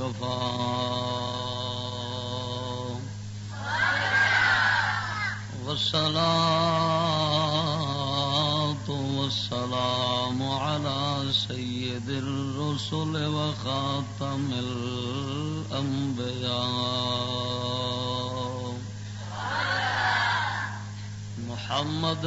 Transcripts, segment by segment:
وكفى. والصلاة والسلام على سيد الرسل وخاتم الأنبياء. محمد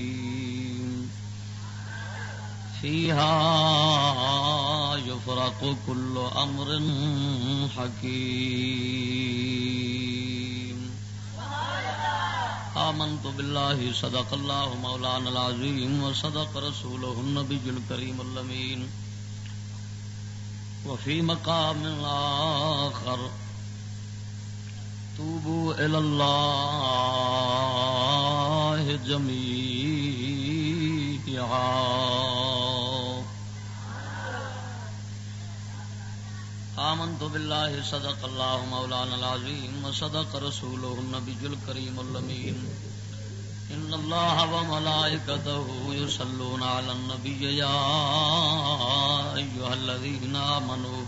فيها يفرق كل أمر حكيم. آمنت بالله، صدق الله مولانا العظيم، وصدق رسوله النبي الكريم اللمين وفي مقام آخر، توبوا إلى الله جميعا. آمنت بالله صدق الله مولانا العظيم وصدق رسوله النبي الكريم اللمين إن الله وملائكته يصلون على النبي يا أيها الذين آمنوا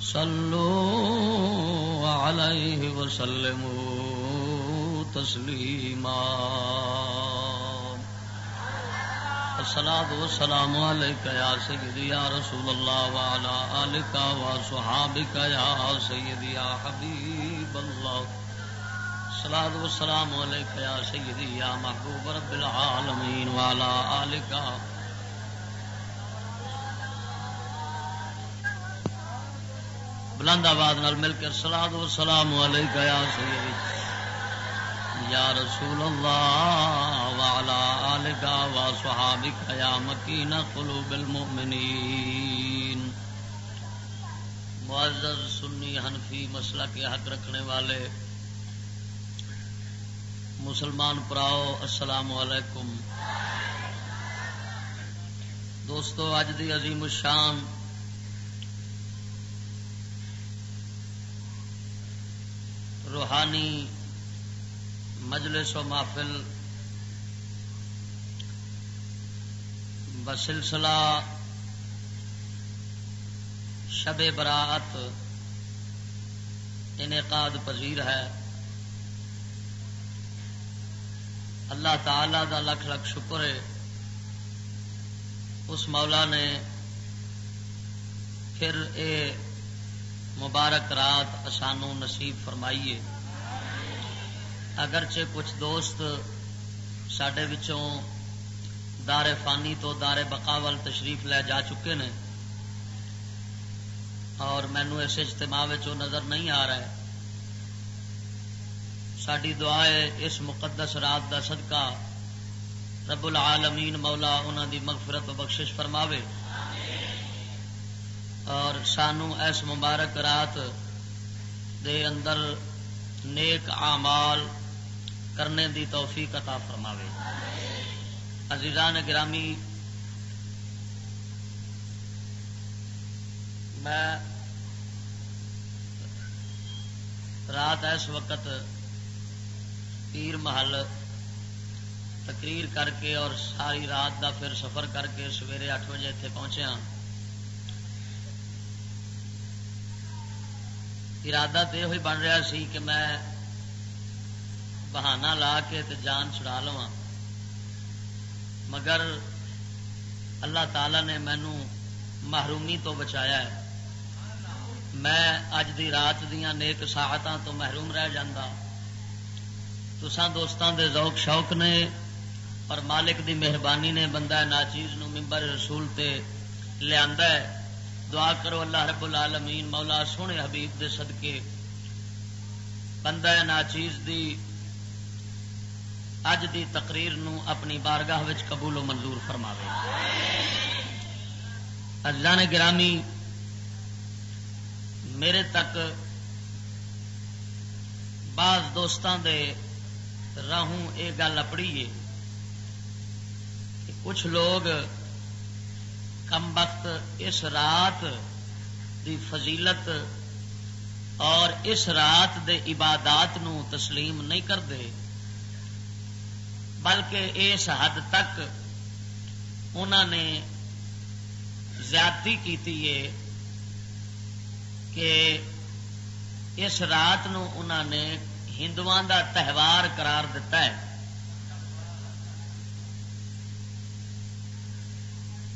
صلوا عليه وسلموا تسليما الصلاة والسلام عليك يا سيدي يا رسول الله وعلى آلك وصحابك يا سيدي يا حبيب الله. الصلاة والسلام عليك يا سيدي يا محبوب رب العالمين وعلى آلك. بلند آباد نال مل کے سلاد و سلام علیک یا سیدی یا رسول اللہ والا آلگا و یا مکین قلوب المؤمنین۔ معزز سنی حنفی مسئلہ کے حق رکھنے والے، مسلمان پراؤ، السلام علیکم۔ دوستو اج دی عظیم الشان روحانی مجلس و محفل بسلسلہ شب براعت انعقاد پذیر ہے۔ اللہ تعالی دا لکھ لکھ شکر ہے۔ اس مولا نے پھر اے مبارک رات سانو نصیب فرمائیے اگرچہ کچھ دوست سڈے دار فانی تو دار بقاول تشریف لے جا چکے نے، اور مینو اس اجتماع نظر نہیں آ رہا ہے۔ ساری دعا ہے اس مقدس رات دا صدقہ رب العالمین مولا انہوں دی مغفرت و بخشش فرماوے۔ اور سانو اس مبارک رات دے اندر نیک اعمال کرنے دی توفیق عطا فرماوے۔ عزیزان گرامی، میں رات اس وقت پیر محل تقریر کر کے اور ساری رات دا پھر سفر کر کے سویرے اٹھ بجے اتنے پہنچے ہاں۔ ارادہ تو یہ بن رہا سی کہ میں بہانا لا کے تے جان چھڑا لوا مگر اللہ تعالی نے مینو محرومی تو بچایا ہے۔ میں اج دی رات دیا نیک ساحتوں تو محروم رہ جا تسان دوستان دے ذوق شوق نے اور مالک دی مہربانی نے بندہ ناچیز نو ممبر رسول تے لیا دعا کرو اللہ رب العالمین، مولا سونے حبیب دے صدقے۔ بندہ ناچیز دی اج دی تقریر نو اپنی بارگاہ وچ قبول و منظور فرماوے۔ اللہ نے گرامی، میرے تک بعض دوستان دے راہوں یہ گل اپڑی ہے کہ کچھ لوگ کم وقت اس رات دی فضیلت اور اس رات دے عبادات نو تسلیم نہیں کرتے بلکہ اس حد تک انہوں نے زیادتی کی ہے کہ اس رات نو انہوں نے ہندو دا تہوار قرار دیتا ہے۔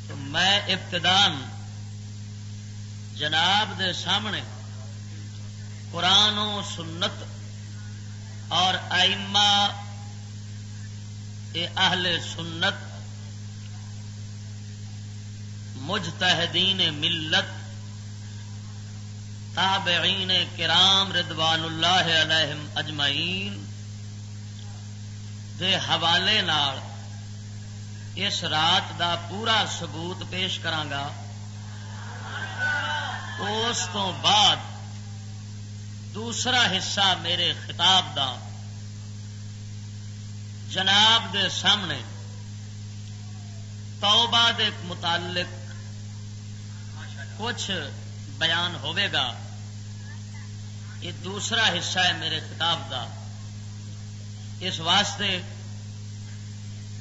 تو میں ابتدان جناب دے سامنے قرآن و سنت اور آئمہ اہل سنت مجتہدین ملت تابعین کرام ردوان اللہ علیہم اجمعین دے حوالے نال اس رات دا پورا ثبوت پیش کرانگا۔ اس تو بعد دوسرا حصہ میرے خطاب دا جناب دے سامنے توبہ دے متعلق کچھ بیان ہوئے گا۔ یہ دوسرا حصہ ہے میرے خطاب دا۔ اس واسطے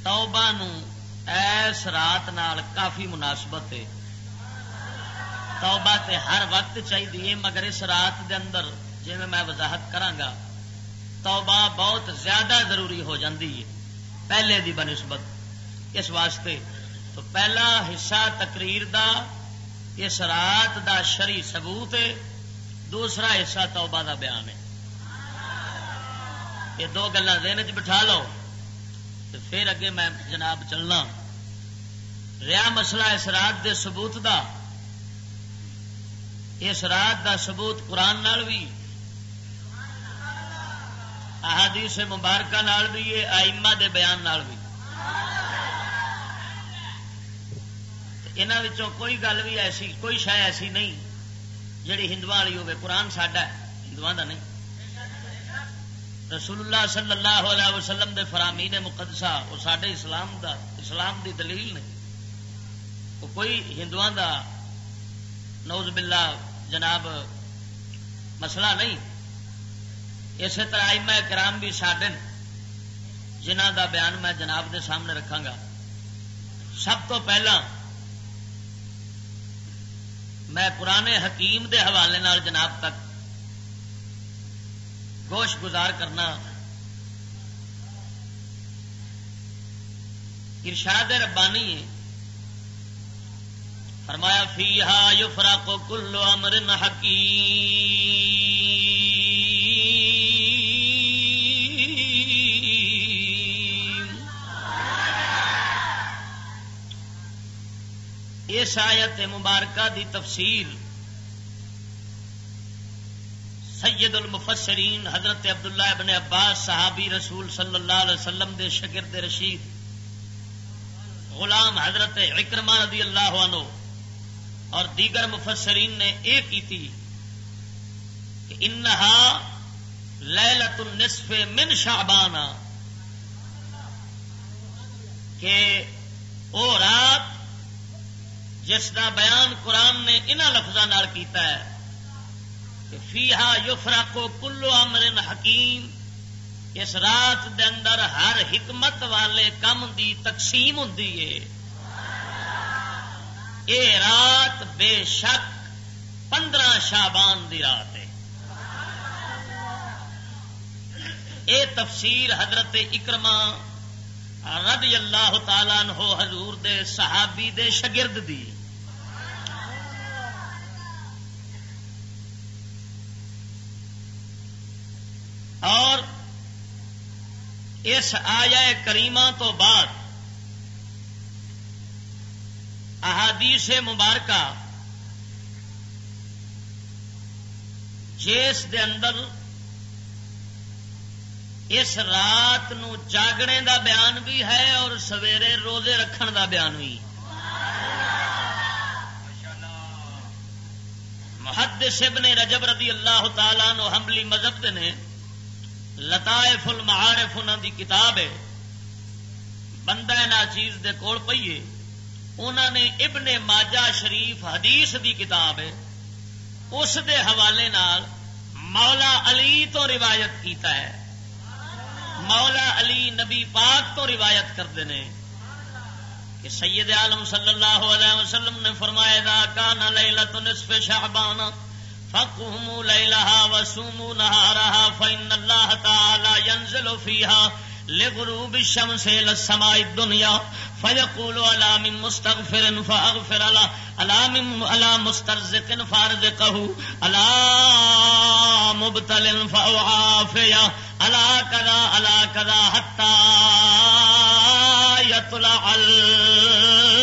توبہ نو ایس رات نال کافی مناسبت ہے۔ توبہ تے ہر وقت چاہیے، مگر اس رات دے اندر جی میں وضاحت کرانگا توبہ بہت زیادہ ضروری ہو جاتی ہے۔ پہلے دی بنسبت اس واسطے۔ تو پہلا حصہ تقریر دا، اس رات دا شری سبوت ہے۔ دوسرا حصہ توبہ دا بیان ہے۔ یہ دو گلا دن چ بٹھا لو۔ تو پھر اگے میں جناب چلنا۔ رہا مسئلہ اس رات دے سبوت دا۔ اس رات دا سبوت قرآن نال بھی۔ احادیث مبارکہ نال بھی ہے آئما دے بیان نال بھی۔ یہاں کوئی گل بھی ایسی، کوئی شہ ایسی نہیں جڑی ہندو والی ہوگی قرآن ساڈا ہندو کا نہیں۔ رسول اللہ صلی اللہ علیہ وسلم دے فرامی نے مقدسہ، وہ سڈے اسلام دا، اسلام دی دلیل نے۔ وہ کوئی ہندو دا نوز باللہ جناب، مسئلہ نہیں۔ اسی طرح میں کرام بھی ساڈن جنہ دا بیان میں جناب دے سامنے رکھا گا۔ سب تو پہلا میں پرانے حکیم دے حوالے نال جناب تک گوش گزار کرنا، ارشاد ربانی ہے فرمایا فی ہا یو کلو امر حکیم۔ اس آیت مبارکہ دی تفسیر سید المفسرین حضرت عبداللہ ابن عباس صحابی رسول صلی اللہ علیہ وسلم دے شگرد رشید، غلام حضرت اکرما رضی اللہ عنہ اور دیگر مفسرین نے یہ کی تھی کہ انہا لیلت النصف من شعبانہ، کہ او رات جس کا بیان قرآن نے انہوں لفظوں کیتا ہے کہ فیہا یفرا کو کلو امر حکیم، اس رات دے اندر ہر حکمت والے کم دی تقسیم ہوں اے رات بے شک پندرہ شابان دی رات ہے۔ اے تفسیر حضرت اکرما رضی اللہ تعالیٰ عنہ حضور دے صحابی دے شگرد دی اور اس آیا کریمہ تو بعد احادیث مبارکہ جس دے اندر اس رات نو جاگنے دا بیان بھی ہے اور سویرے روزے رکھن دا بیان بھی۔ محدث ابن رجب رضی اللہ تعالیٰ نو حملی مذہب نے لطائف المعارف انہوں دی کتاب ہے۔ بندہ نا چیز دے کول پیے انہوں نے ابن ماجہ شریف حدیث دی کتاب ہے۔ اس دے حوالے نال مولا علی تو روایت کیتا ہے۔ مولا علی نبی پاک تو روایت کرتے ہیں کہ سید عالم صلی اللہ علیہ وسلم نے فرمایا دا کان لیلت نصف شعبان فقوموا لیلها وسوموا نهارها فإن الله تعالى ينزل فيها لغروب الشمس الى السماء الدنيا فيقول الا من مستغفر فاغفر له الا من الا مسترزق فارزقه الا مبتل فاعافيه الا كذا الا كذا حتى يطلع الفجر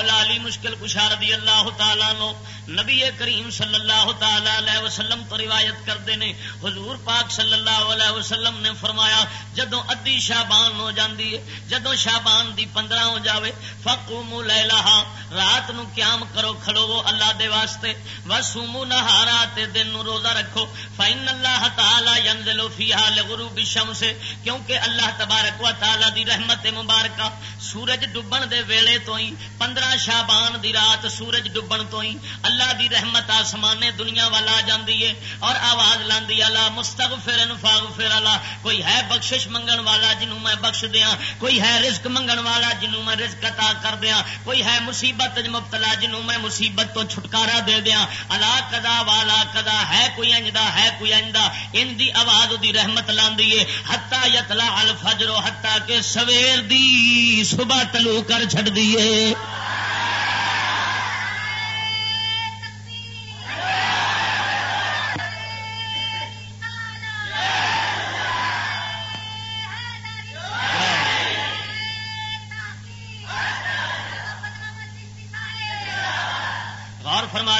مولا علی مشکل کشا رضی اللہ تعالیٰ نو نبی کریم صلی اللہ تعالی علیہ وسلم تو روایت کرتے ہیں۔ حضور پاک صلی اللہ علیہ وسلم نے فرمایا جدو ادی شابان ہو جاندی ہے جدو شابان دی پندرہ ہو جاوے فقومو لیلہا۔ رات نو قیام کرو کھڑو وہ اللہ دے واسطے۔ وسومو نہارا تے دن نو روزہ رکھو۔ فإن اللہ تعالی ينزل فیہا لغروب الشمس کیونکہ اللہ تبارک و تعالی دی رحمت مبارکہ سورج ڈبن دے ویلے تو ہی پندرہ شابان دی رات سورج ڈبن تو ہی اللہ دی رحمت آسمان دنیا والا آ جاندی ہے اور آواز لاندی اللہ مستغفرن فاغفر اللہ کوئی ہے بخشش منگن والا جنوں میں بخش دیاں، کوئی ہے رزق منگن والا جنوں میں رزق عطا کر دیاں۔ کوئی ہے مصیبت مبتلا جنوں میں مصیبت تو چھٹکارا دے دیا الا کدا والا کدا ہے کوئی انجدا ہے کوئی انجدا ان دی آواز دی رحمت لاندی ہے۔ حتا یتلا الفجر حتا کہ سویر دی صبح تلو کر چھڈ دیے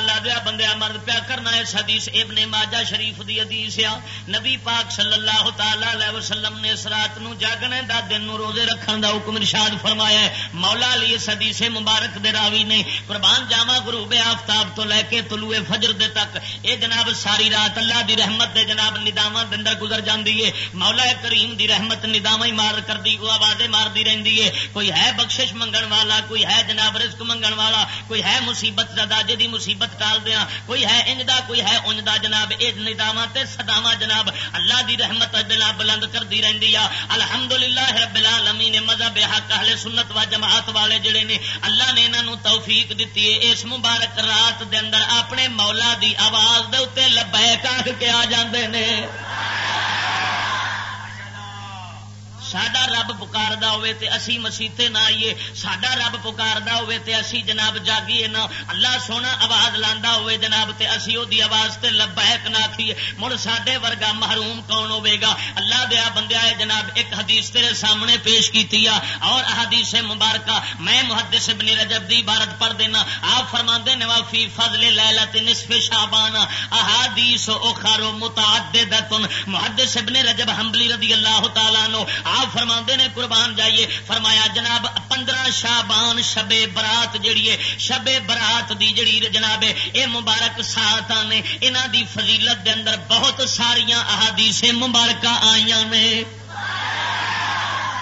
والا دیا بندے مرد پیا کرنا اس حدیث ابن ماجہ شریف دی حدیث آ نبی پاک صلی اللہ تعالی علیہ وسلم نے اس رات نو جاگنے دا، دن نو روزے رکھن دا حکم ارشاد فرمایا ہے۔ مولا علی اس حدیث مبارک دے راوی نے قربان جاوا غروب آفتاب تو لے کے طلوع فجر دے تک، اے جناب ساری رات اللہ دی رحمت دے جناب نداواں دے اندر گزر جاندی ہے۔ مولا کریم دی رحمت نداواں ہی مار کردی، او آوازیں ماردی رہندی ہے۔ کوئی ہے بخشش منگن والا، کوئی ہے جناب رزق منگن والا، کوئی ہے مصیبت زدہ، جدی مصیبت کا ٹال دیا کوئی ہے انجدا کوئی ہے انجدا جناب۔ یہ نداوا سداوا جناب۔ اللہ دی رحمت جناب بلند کرتی رہتی ہے الحمد للہ رب العالمین، مذہب حق، اہل سنت و جماعت والے جڑے نے، اللہ نے انہوں توفیق دیتی ہے اس مبارک رات دے اندر اپنے مولا دی آواز دے اتنے لبیک آ کے آ جاندے نے۔ سڈا رب پکار ہوے تے اسی مسیتے نہ آئیے سڈا رب پکار ہوے تے اسی جناب جاگیے نہ۔ اللہ سونا آواز لانا ہوے جناب تے اسی او دی آواز تے لبیک نہ آخیے مڑ سڈے ورگا محروم کون ہوے گا؟ اللہ دیا بندیا ہے جناب، ایک حدیث تیرے سامنے پیش کی اور حدیث مبارکہ میں محدث ابن رجب دی عبارت پڑھ دینا۔ آپ فرما نے وافی فضل لیلت نصف شابان احادیث اخر متعددتن۔ محدث ابن رجب حنبلی رضی اللہ تعالیٰ نو آپ فرما نے، قربان جائیے۔ فرمایا، جناب، پندرہ شابان شبے برات جیڑی ہے شبے برات دی جڑی جناب اے مبارک سات نے انہوں دی فضیلت دے اندر بہت ساریاں احادیث مبارکہ آئیاں نے۔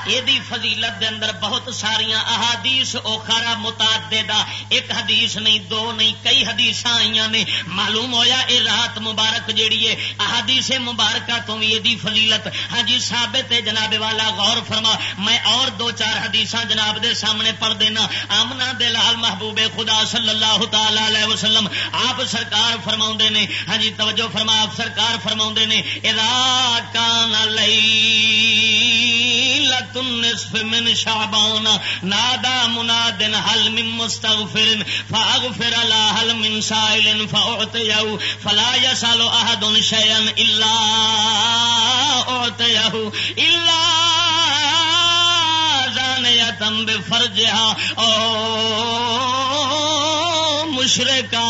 یہ فضیلت دے اندر بہت ساریا احادیث اوکھارا متعدد ایک حدیث نہیں، دو نہیں، کئی حدیث آئی نے۔ معلوم ہویا اے رات مبارک جیڑی ہے احادیث مبارکہ تو بھی یہ فضیلت۔ ہاں جی ثابت ہے جناب والا، غور فرما۔ میں اور دو چار حدیث جناب دے سامنے پڑھ دینا۔ آمنا دے لال محبوب خدا صلی اللہ تعالی علیہ وسلم۔ آپ سرکار فرما نے۔ ہاں جی توجہ فرما، آپ سرکار فرما نے۔ ادا کان لئی لت النصف من شعبان. نادا مناد هل من مستغفر فاغفر لا هل من سائل فاعطيه فلا يسال احد شيئا الا اعطيه الا زانيه بفرجها. او مشرکا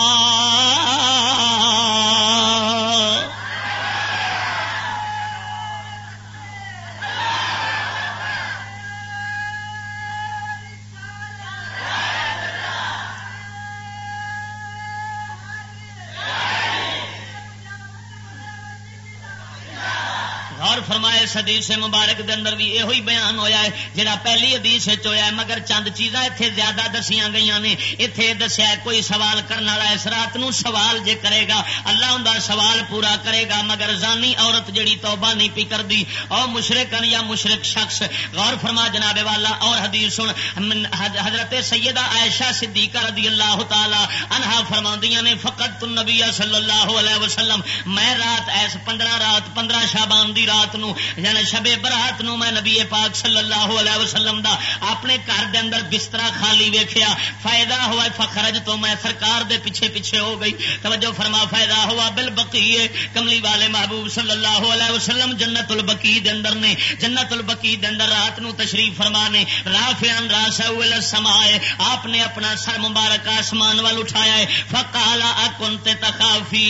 غور فرمائے حدیث مبارک دے اندر بھی یہ بیان ہویا ہے، جڑا پہلی حدیث ہویا ہے، مگر چند چیزاں اتنے زیادہ دسیاں گئی نے۔ اتنے دسیا کوئی سوال کرنے والا اس رات نو سوال جے کرے گا، اللہ ان سوال پورا کرے گا، مگر زانی عورت جڑی توبہ نہیں پی کر دی اور مشرقن یا مشرق شخص۔ غور فرما جناب والا، اور حدیث سن حضرت سیدہ عائشہ صدیقہ رضی اللہ تعالی انہا فرما نے فقط نبی صلی اللہ علیہ وسلم، میں رات ایس پندرہ رات، پندرہ شابان دی رات نو یعنی شبے برات نو میں نبی پاک صلی اللہ علیہ وسلم دا اپنے گھر دے اندر بستر خالی ویکھیا، فائدہ ہوا فخرج تو میں سرکار دے پیچھے پیچھے ہو گئی۔ توجہ فرما، فائدہ ہوا بل بقی کملی والے محبوب صلی اللہ علیہ وسلم جنت البقی دے اندر نے، جنت البقی دے اندر رات نو تشریف فرما نے رافعان راسا سمائے آپ نے اپنا سر مبارک آسمان وال اٹھایا ہے۔ فقالا اکنت تخافی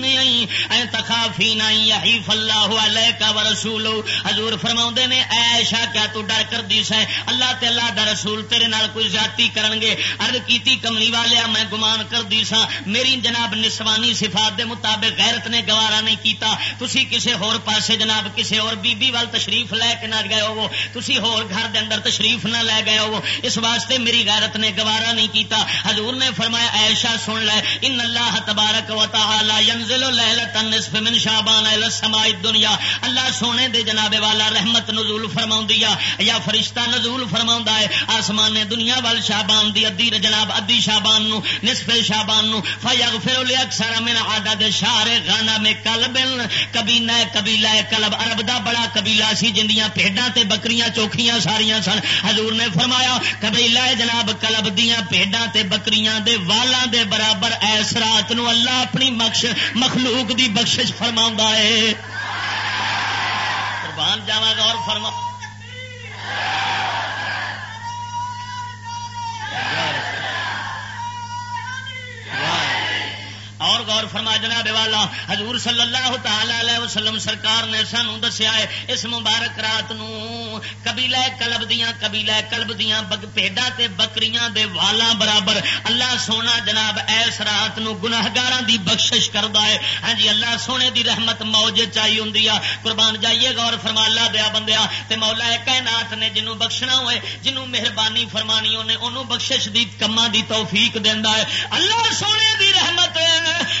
نہیں تخافی نہیں یحیف اللہ علیہ و رسول حضور فرما نے ایشا کیا تو ڈر کر دی سہے اللہ تے اللہ دا رسول تیرے نال کوئی زیادتی کرن گے؟ ارد کیتی کملی والے، میں گمان کر دی سا ہاں، میری جناب نسوانی صفات دے مطابق غیرت نے گوارا نہیں کیتا۔ تسی کسے ہور پاسے جناب، کسے اور بی بی وال تشریف لے کے نہ گئے ہو تسی ہور گھر دے اندر تشریف نہ لے گئے ہو اس واسطے میری غیرت نے گوارا نہیں کیتا۔ حضور نے فرمایا ایشا سن لے۔ ان اللہ تبارک و تعالی ينزل ليله النصف من شعبان الى السماء الدنيا اللہ سونے دے جناب والا رحمت نزول فرماؤندی یا فرشتہ نزول فرماوندا ہے آسمان دنیا وال شعبان دی ادی جناب، ادی شعبان نو، نصف شعبان نو فیغفر لاکثر من عدد شهر غنم قلب کبینہ قبیلہ کلب عرب دا بڑا قبیلہ سی جندیاں بھیڈاں تے بکریاں چوکھیاں ساریاں سن۔ حضور نے فرمایا، قبیلہ جناب کلب دیاں بھیڈاں تے بکریاں دے والاں دے برابر ایس رات نو اللہ اپنی مخش مخلوق دی بخشش فرماوندا ہے۔ قربان جاواں اور فرما اور غور فرما جناب والا، حضور صلی اللہ تعالی علیہ وسلم سرکار نے سانو دسیا ہے، اس مبارک رات نو قبیلہ کلب دیاں، قبیلہ کلب دیاں پیڈا تے بکریاں دے والا برابر۔ اللہ سونا جناب ایس رات نو گناہگاراں دی بخشش کردا ہے۔ ہاں جی اللہ سونے دی رحمت موج چاہی ہوندی ہے قربان جائیے، غور فرما اللہ دیا بندیا۔ تے مولا کائنات نے جنوں بخشنا ہوئے، جنوں مہربانی فرمانی اونے اونوں بخشش دی کماں دی توفیق دیندا ہے۔ اللہ سونے دی رحمت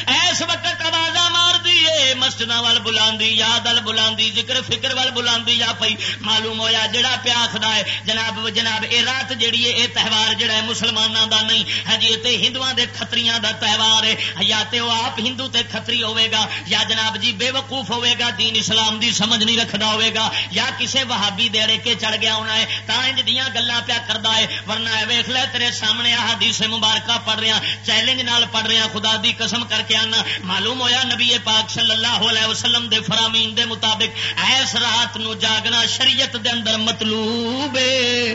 ایس وقت آواز مار دیے مسجد وال بلا یاد ال بلا ذکر فکر وال بلا جا پی معلوم ہوا جڑا پیا خدا ہے، جناب جناب، اے رات جیڑی ہے اے تہوار جڑا ہے مسلمانوں دا نہیں ہاں جی تے ہندو دے کھتریاں دا تہوار ہے، یا تے وہ آپ ہندو تے کھتری ہوے گا یا جناب جی بے وقوف ہوے گا دین اسلام دی سمجھ نہیں رکھدا ہوے گا یا کسے وہابی دیڑے کے چڑھ گیا ہونا ہے، تا انج دیاں گلاں پیا کردا ہے، ورنہ ویکھ لے تیرے سامنے احادیث مبارکہ پڑھ رہا، چیلنج نال پڑھ رہا، خدا دی قسم کر کے آنا۔ معلوم ہویا نبی پاک صلی اللہ علیہ وسلم دے فرامین دے مطابق ایس رات نو جاگنا شریعت دے اندر مطلوب ہے۔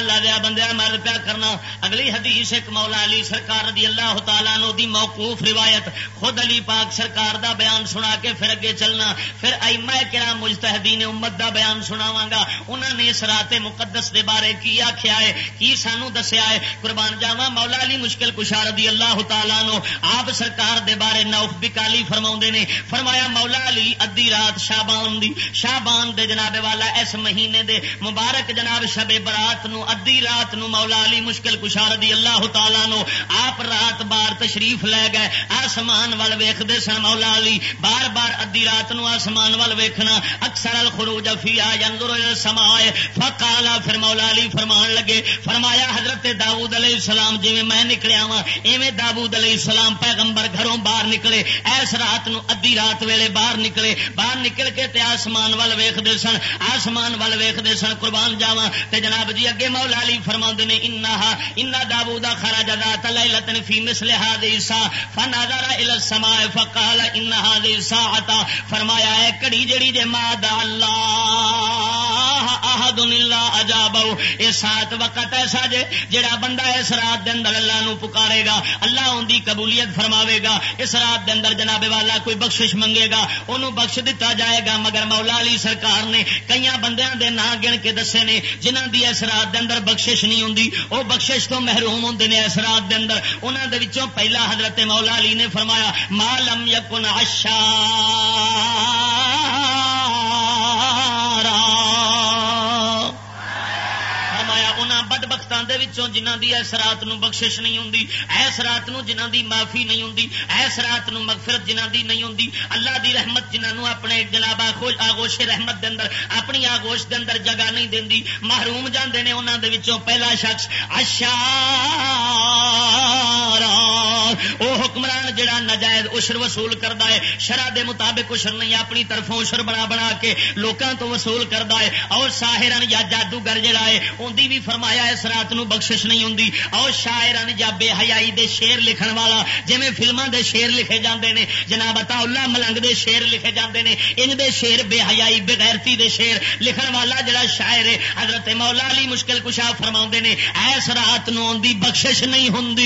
لا دیا بندے مرد پیا کرنا۔ اگلی حدیث ایک مولا علی سرکار رضی اللہ تعالیٰ نو دی موقوف روایت۔ خود علی پاک سرکار دا بیان سنا کے پھر اگے چلنا۔ پھر ائمہ کرام مجتہدین امت دا بیان سناواں گا۔ انہوں نے اس رات مقدس دے بارے کی آخیا ہے، کی سانو دسیا ہے؟ قربان جاوا مولا علی مشکل کشا رضی اللہ تعالیٰ نو آپ سرکار دے بارے نوف بکالی فرما نے۔ فرمایا، مولا علی ادی رات شابان دی، شابان دے جناب والا اس مہینے دے مبارک جناب شب برات نو، ادی رات نو مولا علی مشکل کشار دی اللہ تعالی نو آپ رات بار تشریف لے گئے۔ آسمان وال ویختے سن مولا علی، بار بار ادی رات نو آسمان وال ویکھنا۔ اکثر الخروج فی آ ینظر السماء فقالا پھر مولا علی فرمان لگے. فرمایا حضرت داؤد علیہ السلام جویں میں نکلیا وا ایویں داؤد علیہ السلام پیغمبر گھروں باہر نکلے. ایس رات نو ادی رات ویلے باہر نکلے. باہر نکل کے تے آسمان وال ویکھدے سن. آسمان وال ویکھدے سن، قربان جاواں. تے جناب جی اگے مولا علی فرما نے انا انا دابو دا خرا جدا تلتن فی مسل ہا فنادر الى السماء، فقال ان هذه الساعه فرمایا ہے کڑی جڑی جے ما دا اللہ. احد الا اجابو۔ اے سات وقت ایسا جے جڑا بندہ اس رات دے اندر اللہ نو پکارے گا، اللہ ان دی قبولیت فرماوے گا، اس رات دے اندر جناب والا کوئی بخشش منگے گا انہوں بخش دیتا جائے گا، مگر مولا علی سرکار نے کئی بندیاں دے نا گن کے دسے نے جنہ دی اس رات دے اندر بخشش نہیں ہوندی، او بخشش تو محروم ہوندے نے اس رات دے اندر۔ انہاں دے وچوں پہلا حضرت مولا علی نے فرمایا مالم یکن عشا جنہ دی ایس رات نو بخشش نہیں ہوں ایس رات نو جنہ دی معافی نہیں ہوں ایس رات نو مغفرت جنہ دی نہیں ہوں اللہ دی رحمت جنہ نو اپنے جناب آگوش رحمت دے اندر اپنی آگوش دے اندر جگہ نہیں دیں محروم جاندے نے انہوں دے وچوں پہلا شخص اشا او حکمران جڑا نجائز اشر وصول کرتا ہے شرح دے مطابق اشر نہیں، اپنی طرفوں اشر بنا بنا کے لوکاں تو وصول کرتا ہے، اور ساحرن یا جادوگر جڑا ہے اندی بھی فرمایا اس رات ذات نو بخشش نہیں ہوں او شاعران جا بے حیائی دے شیر لکھن والا جی فلموں دے شیر لکھے جاندے نے، جناب اتا اللہ ملنگ دے شیر لکھے جاندے نے ان دے شیر بے حیائی، بے غیرتی دے شیر لکھن والا جڑا شاعر ہے، حضرت مولا علی مشکل کشا فرما نے، ایس رات نو دی بخشش نہیں ہوں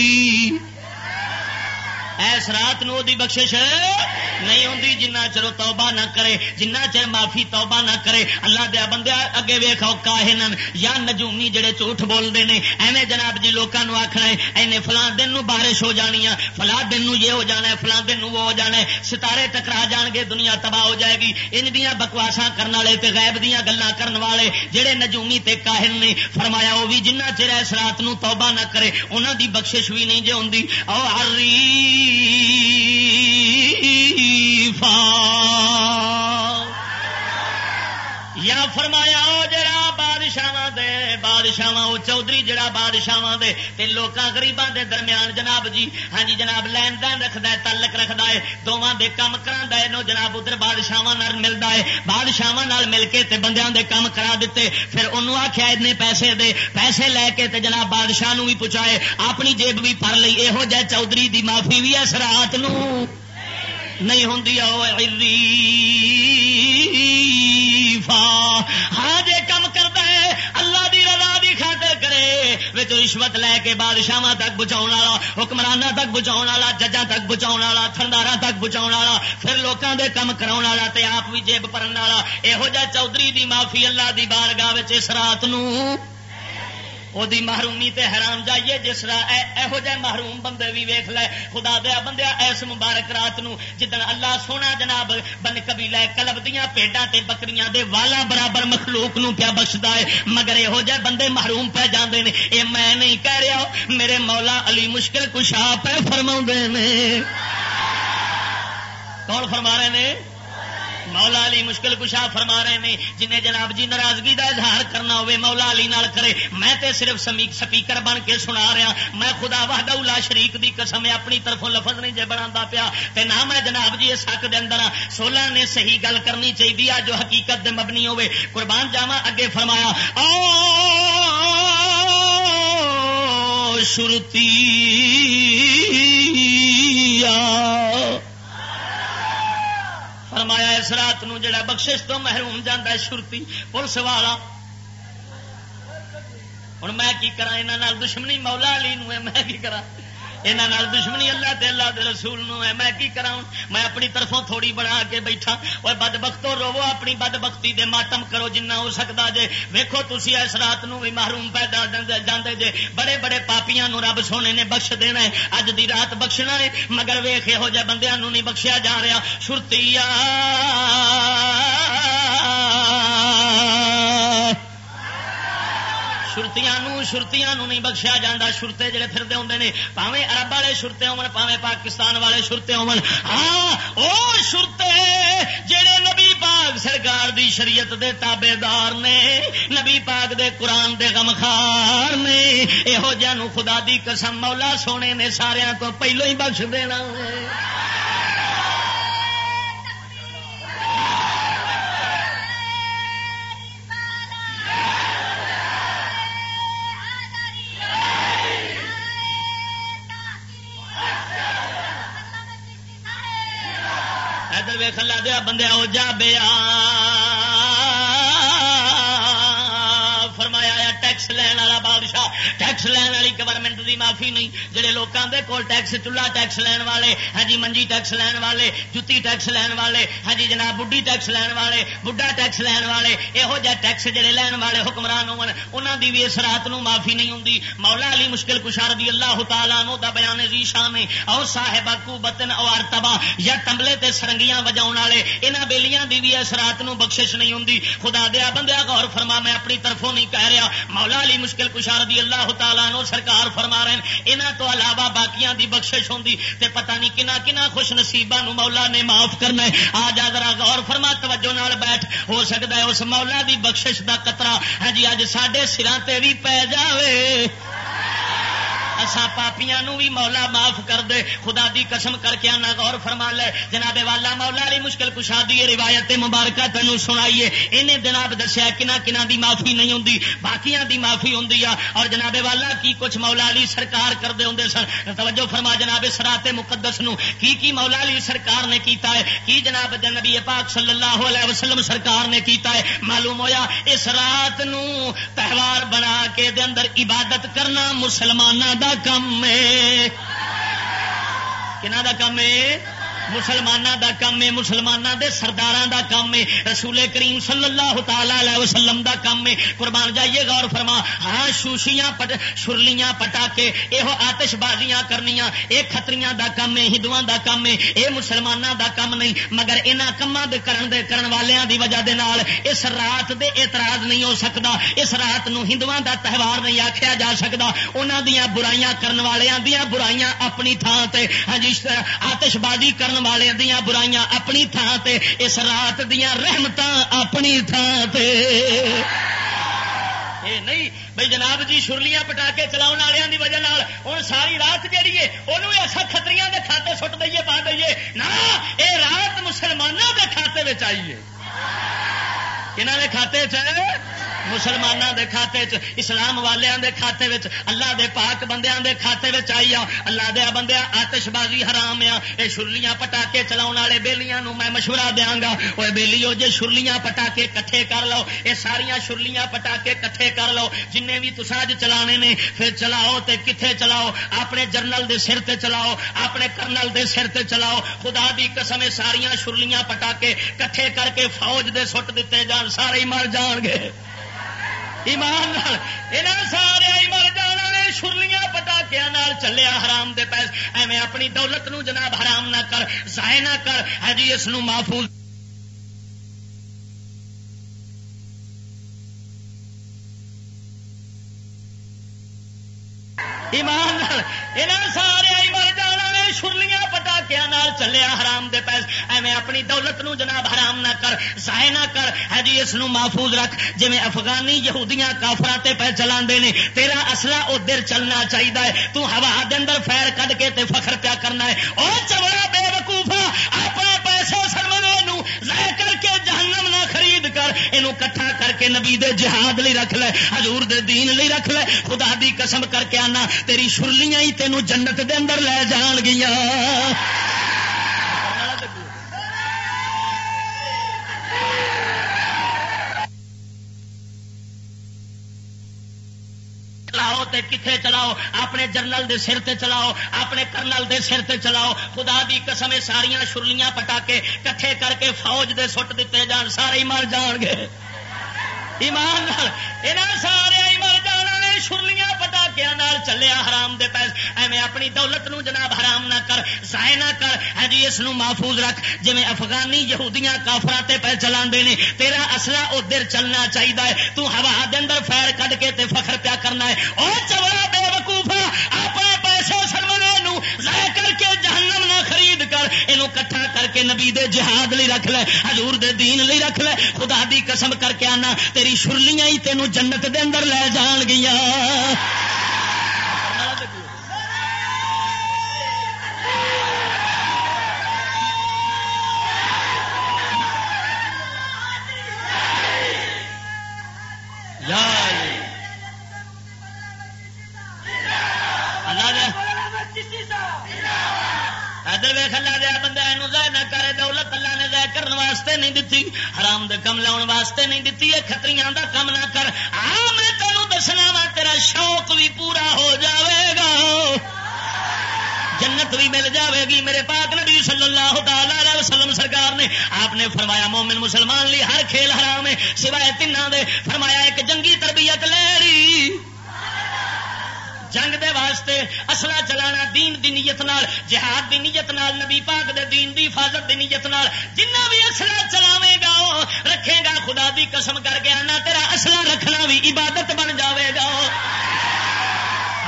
ایس رات نو دی بخشش نہیں ہوں جنہ چر توبہ نہ کرے، جنہ چر معافی توبہ نہ کرے۔ اللہ دیا بندے اگے ویخو کاہن یا نجومی جڑے جھوٹ بولتے ہیں ایویں جناب جی لوگوں آخنا ہے، اینے فلاں دن نو بارش ہو جانی ہے، فلاں دن نو یہ ہو جانا ہے، فلاں دن نو وہ ہو جانا ہے۔ ستارے ٹکرا جان گے، دنیا تباہ ہو جائے گی۔ ان دیا بکواسا کرنے والے تے غیب دیا گلا کرن والے جڑے نجومی تے کاہن نے فرمایا وہ بھی جنہ چر اس رات نو توبہ نہ کرے انہوں دی بخشش بھی نہیں جی ہوں اور ہری یا فرمایا وہ جڑا بادشاہ دے بادشاہ وہ چودھری جڑا بادشاہ دے تے لوکاں غریباں دے درمیان جناب جی ہاں جی جناب لین دین رکھدا ہے، تعلق رکھدا ہے، دوواں دے کام کراندا ہے، نو جناب ادھر بادشاہاں نال ملدا ہے بادشاہاں نال مل کے تے بندیاں دے کام کرا دیتے پھر اونوں آکھیا اتنے پیسے دے، پیسے لے کے تے جناب بادشاہ نو بھی پہنچائے اپنی جیب بھی بھر لئی، ایہو جے چودھری دی معافی بھی اس رات نو نہیں ہوں ہاں کرے رشوت لے کے بادشاہ تک بچاؤ والا حکمرانہ تک بچاؤ والا ججا تک بچاؤ والا تھندار تک بچاؤ والا، پھر لوگوں دے کم کرا والا تے آپ بھی جیب پرن والا۔ یہو جہ چودھری دی معافی اللہ دی بارگاہ اس رات نو وہ محرومی تے حرام جائیے جس یہو جہ محروم بندے بھی ویخ لے خدا دیا بندیا ایس مبارک رات نو جدن اللہ سونا جناب بن کبھی لے کلب دیا پیڈا تے بکریاں دے والا برابر مخلوق نو پیا بخشتا ہے مگر یہو جہ بندے محروم پہ جاندے نے اے میں نہیں کہہ رہا میرے مولا علی مشکل کشا پہ فرما نے کون فرما رہے ہیں مولا علی مشکل کشا فرما رہے ہیں۔ جنہیں جناب جی ناراضگی کا اظہار کرنا ہوئے، مولا علی نال کرے۔ میں تے صرف سپیکر بن کے سنا رہا میں خدا واہد شریک دی قسم اپنی طرفوں لفظ نہیں جے بنا پیا۔ تے نہ میں جناب جی اس حق دے اندر ہاں، سولہ نے صحیح گل کرنی چاہیے جو حقیقت دے مبنی ہوئے۔ قربان جاوا اگے فرمایا شرتی فرمایا اس رات نو جڑا بخشش تو محروم جانا ہے شرتی پولیس والا۔ ہوں میں کی کرا یہاں دشمنی مولا علی نو ہے، میں کی کرا یہاں دشمنی اللہ تے اللہ دے رسول نو ہے۔ میں کی کرا میں اپنی طرفوں تھوڑی بنا کے بیٹھا۔ اور بد بختو رو اپنی بد بختی دے ماتم کرو جنہ ہو سکتا جے۔ ویکو تھی اس رات نو بھی محروم پیدا جاندے جے۔ بڑے بڑے پاپیاں نو رب سونے نے بخش دینا ہے۔ اج دی رات بخشنا ہے۔ مگر ویخ یہو جہ بندیاں نو نہیں بخشیا جا رہا۔ سرتی شرتیاں شرتیاں نہیں بخشیا جا شرتے جڑے پھرتے ہوں نے پاوے ارب والے شرتے ہو پاوے پاکستان والے شرتے ہو ہاں وہ شرتے جڑے نبی پاک سرکار دی شریعت دے تابے دار نے، نبی پاک دے قرآن دے غمخار نے یہو جہ خدا دی قسم مولا سونے نے سارا تو پہلو ہی بخش دینا۔ کھلا دیا بندے ہو جا بیا فرمایا ٹیکس لین والا بادشاہ ٹیکس لین والی گورنمنٹ دی معافی نہیں۔ جہے لوگوں کے کول ٹیکس، چولہا ٹیکس لین والے ہاں جی منجی ٹیکس لین والے، جتی ٹیکس لین والے ہاں جی جناب بڈھی ٹیکس لین والے، بڈھا ٹیکس لین والے یہو جہ ٹیکس جڑے لین والے حکمران ہونا دی بھی اس رات نو معافی نہیں ہوں مولا علی مشکل کشار دی اللہ تعالیٰ نو دا بیان جی شام او صاحب کو بتن او ارتبا یا تمبلے تے سرنگیاں وجاؤ والے یہاں بےلیاں دی بھی اس رات نو بخشش نہیں ہوں خدا دیا بندیا غور فرما، میں اپنی طرفوں نہیں کہہ رہا۔ مولا علی مشکل کشا کشار رضی اللہ تعالیٰ نو سرکار فرما رہے ہیں یہاں تو علاوہ باقیاں دی بخشش ہوں تے پتہ نہیں کنا کنا خوش نصیبہ نو مولا نے معاف کرنا ہے۔ آ جا ذرا غور فرما، توجہ نال بیٹھ، ہو سکتا ہے، اس مولا دی بخشش دا قطرہ ہاں جی اج ساڈے سراں تے بھی پی جاوے۔ اسا پاپیاں نو بھی مولا معاف کر دے، خدا دی قسم کر کے آنا غور فرما لے۔ جناب والا مولا علی مشکل کشا دی روایت مبارکہ تینوں سنائیے۔ انہیں جناب دسیا کنا کنا دی معافی نہیں ہوں باقیاں دی معافی ہوں اور جناب والا کی کچھ مولا علی سرکار کرتے ہوں سن؟ توجہ فرما جناب سراط مقدس نو کی کی مولا علی سرکار نے کیتا ہے؟ کی جناب نبی پاک صلی اللہ علیہ وسلم سرکار نے کیتا ہے؟ معلوم ہویا اس رات نو تہوار بنا کے دے اندر عبادت کرنا مسلمانوں دا کم ہے؟ دا کم ہے؟ مسلمانوں دا کام ہے مسلمانوں دے سردار دا کام ہے، رسول کریم صلی اللہ تعالی وسلم دا کام ہے۔ قربان جائیے، غور فرما۔ ہاں شوشیاں پٹ، شرلیاں پٹا کے یہ آتش بازیاں کرنیاں یہ کتریاں دا کام ہے ہندو دا کام ہے یہ مسلمانوں دا کام نہیں۔ مگر یہاں کما کرن دے، کرن والیاں دی وجہ دے نال اس رات دے اعتراض نہیں ہو سکتا اس رات نو ہندو دا تہوار نہیں آخیا جا سکتا انہوں دیا برائیاں کرن والیاں دیا برائیاں اپنی تھان سے ہاں جی آتش بازی کرن والے دیا برائیاں اپنی تھان تے اس رات دیا رحمت اپنی تھان تے اے نہیں بھائی جناب جی شرلیاں پٹا کے چلاؤ والوں کی وجہ ہوں ساری رات جہی ہے وہ ایسا خطری کے کھاتے سٹ دئیے پا دئیے نہ اے رات مسلمانوں کے کھاتے آئیے یہاں کے کھاتے چ مسلمانوں دے کھاتے چ اسلام والوں دے کھاتے وچ، اللہ دے پاک بندیاں دے کھاتے وچ آئی آ اللہ دیا بندیا آتش بازی حرام آ یہ شرلیاں پٹاکے چلاؤ والے بےلیاں میں مشورہ دیا گا وہ بےلیو جی شرلیاں پٹاکے کٹھے کر لو یہ ساریا شرلیاں پٹاکے کٹھے کر لو جن بھی تصا اج چلانے نے، پھر چلاؤ تے کتنے چلاؤ؟ اپنے جرنل دے سر تے چلاؤ، اپنے کرنل دے سر تے چلاؤ، خدا دی قسم ساریا شرلیاں پٹاکے کٹھے کر کے فوج دے سٹ دیتے جان سارے ہی مر جان گے ایمان سارے ہی مر جانا نے شرلیاں پٹاکیا چلیا حرام دے پیسے ایویں اپنی دولت نو جناب حرام نہ کر ضائع نہ کر ہے جی اس محفوظ ایمان سارے ہی مر جانا نے شرلیاں پٹاکیا چلیا حرام دے پیسے۔ ایویں اپنی دولت نو جناب حرام نہ کر، ضائع نہ کر۔ ہے جی اس محفوظ رکھ۔ جی افغانی یہودیاں کافر پہ چلا نے، تیرا اصلا ادھر چلنا چاہیے تو ہوا دے اندر فیر کھ کے تے فخر پیا کرنا ہے۔ اور چوڑا بے وقوفا اپنے پیسے سرمنے ضائع کر کے جہنم نہ خرید۔ کر یہ کٹھا کر کے نبی دے جہاد لی رکھ لے، حضور دے دین لی رکھ لے۔ خدا دی قسم کر کے آنا، تیری شرلیاں ہی تینوں جنت دے اندر لے جان گیا تے کتنے چلاؤ؟ اپنے جرنل دے سر تے چلاؤ، اپنے کرنل دے سر تے چلاؤ۔ خدا دی قسم ساریا شرلیاں پٹا کے کٹھے کر کے فوج دے سٹ دیتے جان، سارے ہی مر جان گے۔ ایمان سارے ہی مر جانا نے شرلیاں پٹاکیا چلیا حرام دے پیسے۔ ایویں اپنی دولت نو جناب حرام نہ کر، ضائع نہ کر۔ ہے جی اس محفوظ رکھ۔ جی افغانی یہودیاں کافرات پہ چلا نے، تیرا اصلا ادھر چلنا چاہیے تو ہوا دے اندر فیر کھ کے تے فخر پیا کرنا ہے۔ اور چوڑا بے وقوفا اپنے پیسے سرمنے ضائع خرید کر یہ کٹھا کر کے نبی دے جہاد لی رکھ لے، حضور دے دین لی رکھ لے۔ خدا دی قسم کر کے آنا، تیری شرلیاں ہی تینوں جنت دے اندر لے جان گیا کم لاؤ واسطے نہیں دیتی یہ کتری دا کم نہ کر۔ آ میں تینوں دسنا وا، تیرا شوق بھی پورا ہو جاوے گا۔ جنت بھی مل جاوے گی۔ میرے پاک نبی صلی اللہ تعالی وسلم سرکار نے، آپ نے فرمایا، مومن مسلمان لی ہر کھیل حرام ہے، سوائے تین دے۔ فرمایا، ایک جنگی تربیت لے جنگ دے واسطے اصلا چلانا دین دی نیت نال، جہاد دی نیت نال، نبی پاک دے دین دی حفاظت دی نیت نال جنہ بھی اصلا چلاوے خدا دی قسم کر کے آنا تیرا اصلہ رکھنا بھی عبادت بن جاوے گا۔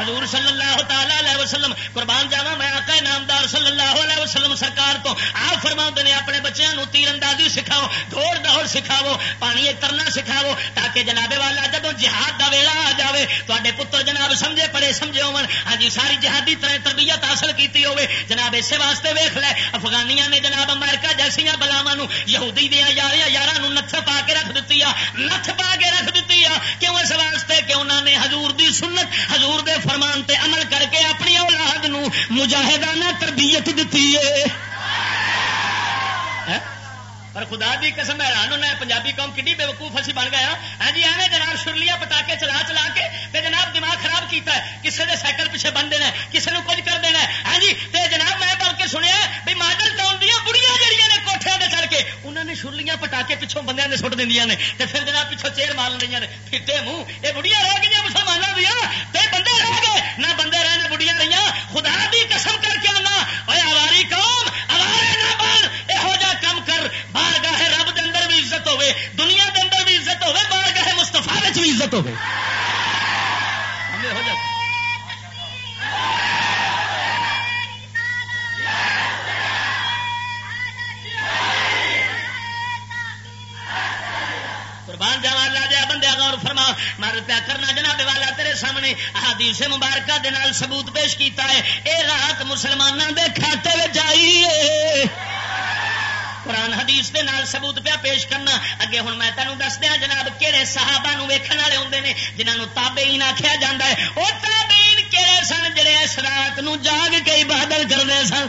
حضور صلی اللہ تعالی علیہ وسلم، قربان جاوا میں آقا نامدار صلی اللہ علیہ وسلم سرکار تو آپ فرما نے، اپنے بچوں تیر اندازی سکھاؤ، دوڑ دوڑ سکھاؤ پانی ترنا سکھاؤ تاکہ جناب والا جدو جہاد کا ویلا آ جائے تے پتر جناب سمجھے پڑے سمجھے ہو ہاں جی ساری جہادی طرح تربیت حاصل کی ہوے جناب اسی واسطے ویخ لے، افغانیاں نے جناب امریکہ جیسیا بلاوا یہودی دیا یار یار نتھ پا کے رکھ دیتی نتھ پا کے رکھ دیتی کیوں اس واسطے؟ کہ انہوں نے حضور دی سنت، حضور دے فرمان تے عمل کر کے اپنی اولاد نو مجاہدانہ تربیت دیتی ہے۔ پر خدا دی قسم حیران ہونا ہے، پنجابی قوم کڈی بے وقوف اسی بن گیا۔ ہاں جی ایویں جناب شرلیاں پٹاکے چلا چلا کے تے جناب دماغ خراب کیتا ہے۔ کسے دے سائیکل پیچھے بن دینا کسے نو کچھ کر دینا ہاں جی تے جناب میں بلکہ سنیا بھی ماڈل ٹاؤن دیا بڑیاں جڑیاں نے کوٹھے دے چڑھ کے انہوں نے شرلیاں پٹاکے پیچھوں بندیاں نے سٹ دیا نے۔ تے پھر جناب پیچھوں چیر مار لیا نے۔ پھٹے منہ یہ بڑیاں رہ گئی مسلمانوں دیا تے بندے رہ گئے، نہ بندے رہے بڑیاں رہی خدا دی قسم کر کے آنا۔ اواری قوم اوارے نہ بن یہو جا کم کر بار گاہ رب دے اندر بھی عزت ہوے دنیا دے اندر بھی عزت ہوے بار گاہ مستفا بھی عزت ہوے ہو جاتا۔ قربان جاوا لا جا بندے غور فرما مر پیا کرنا جناب والا تیرے سامنے حدیث مبارکہ دے نال ثبوت پیش کیتا ہے۔ اے رات مسلمانوں دے کھاتے وچ آئی ہے قرآن حدیث دے نال ثبوت پیا پیش کرنا۔ اگے ہوں میں تینوں دس دیا، جناب کہڑے صحابہ نو ویکھن والے ہوندے نے، جنہاں نو تابعین آکھیا جاندا ہے، او تابعین کہڑے سن جڑے اس رات نو جاگ کے عبادت کردے سن؟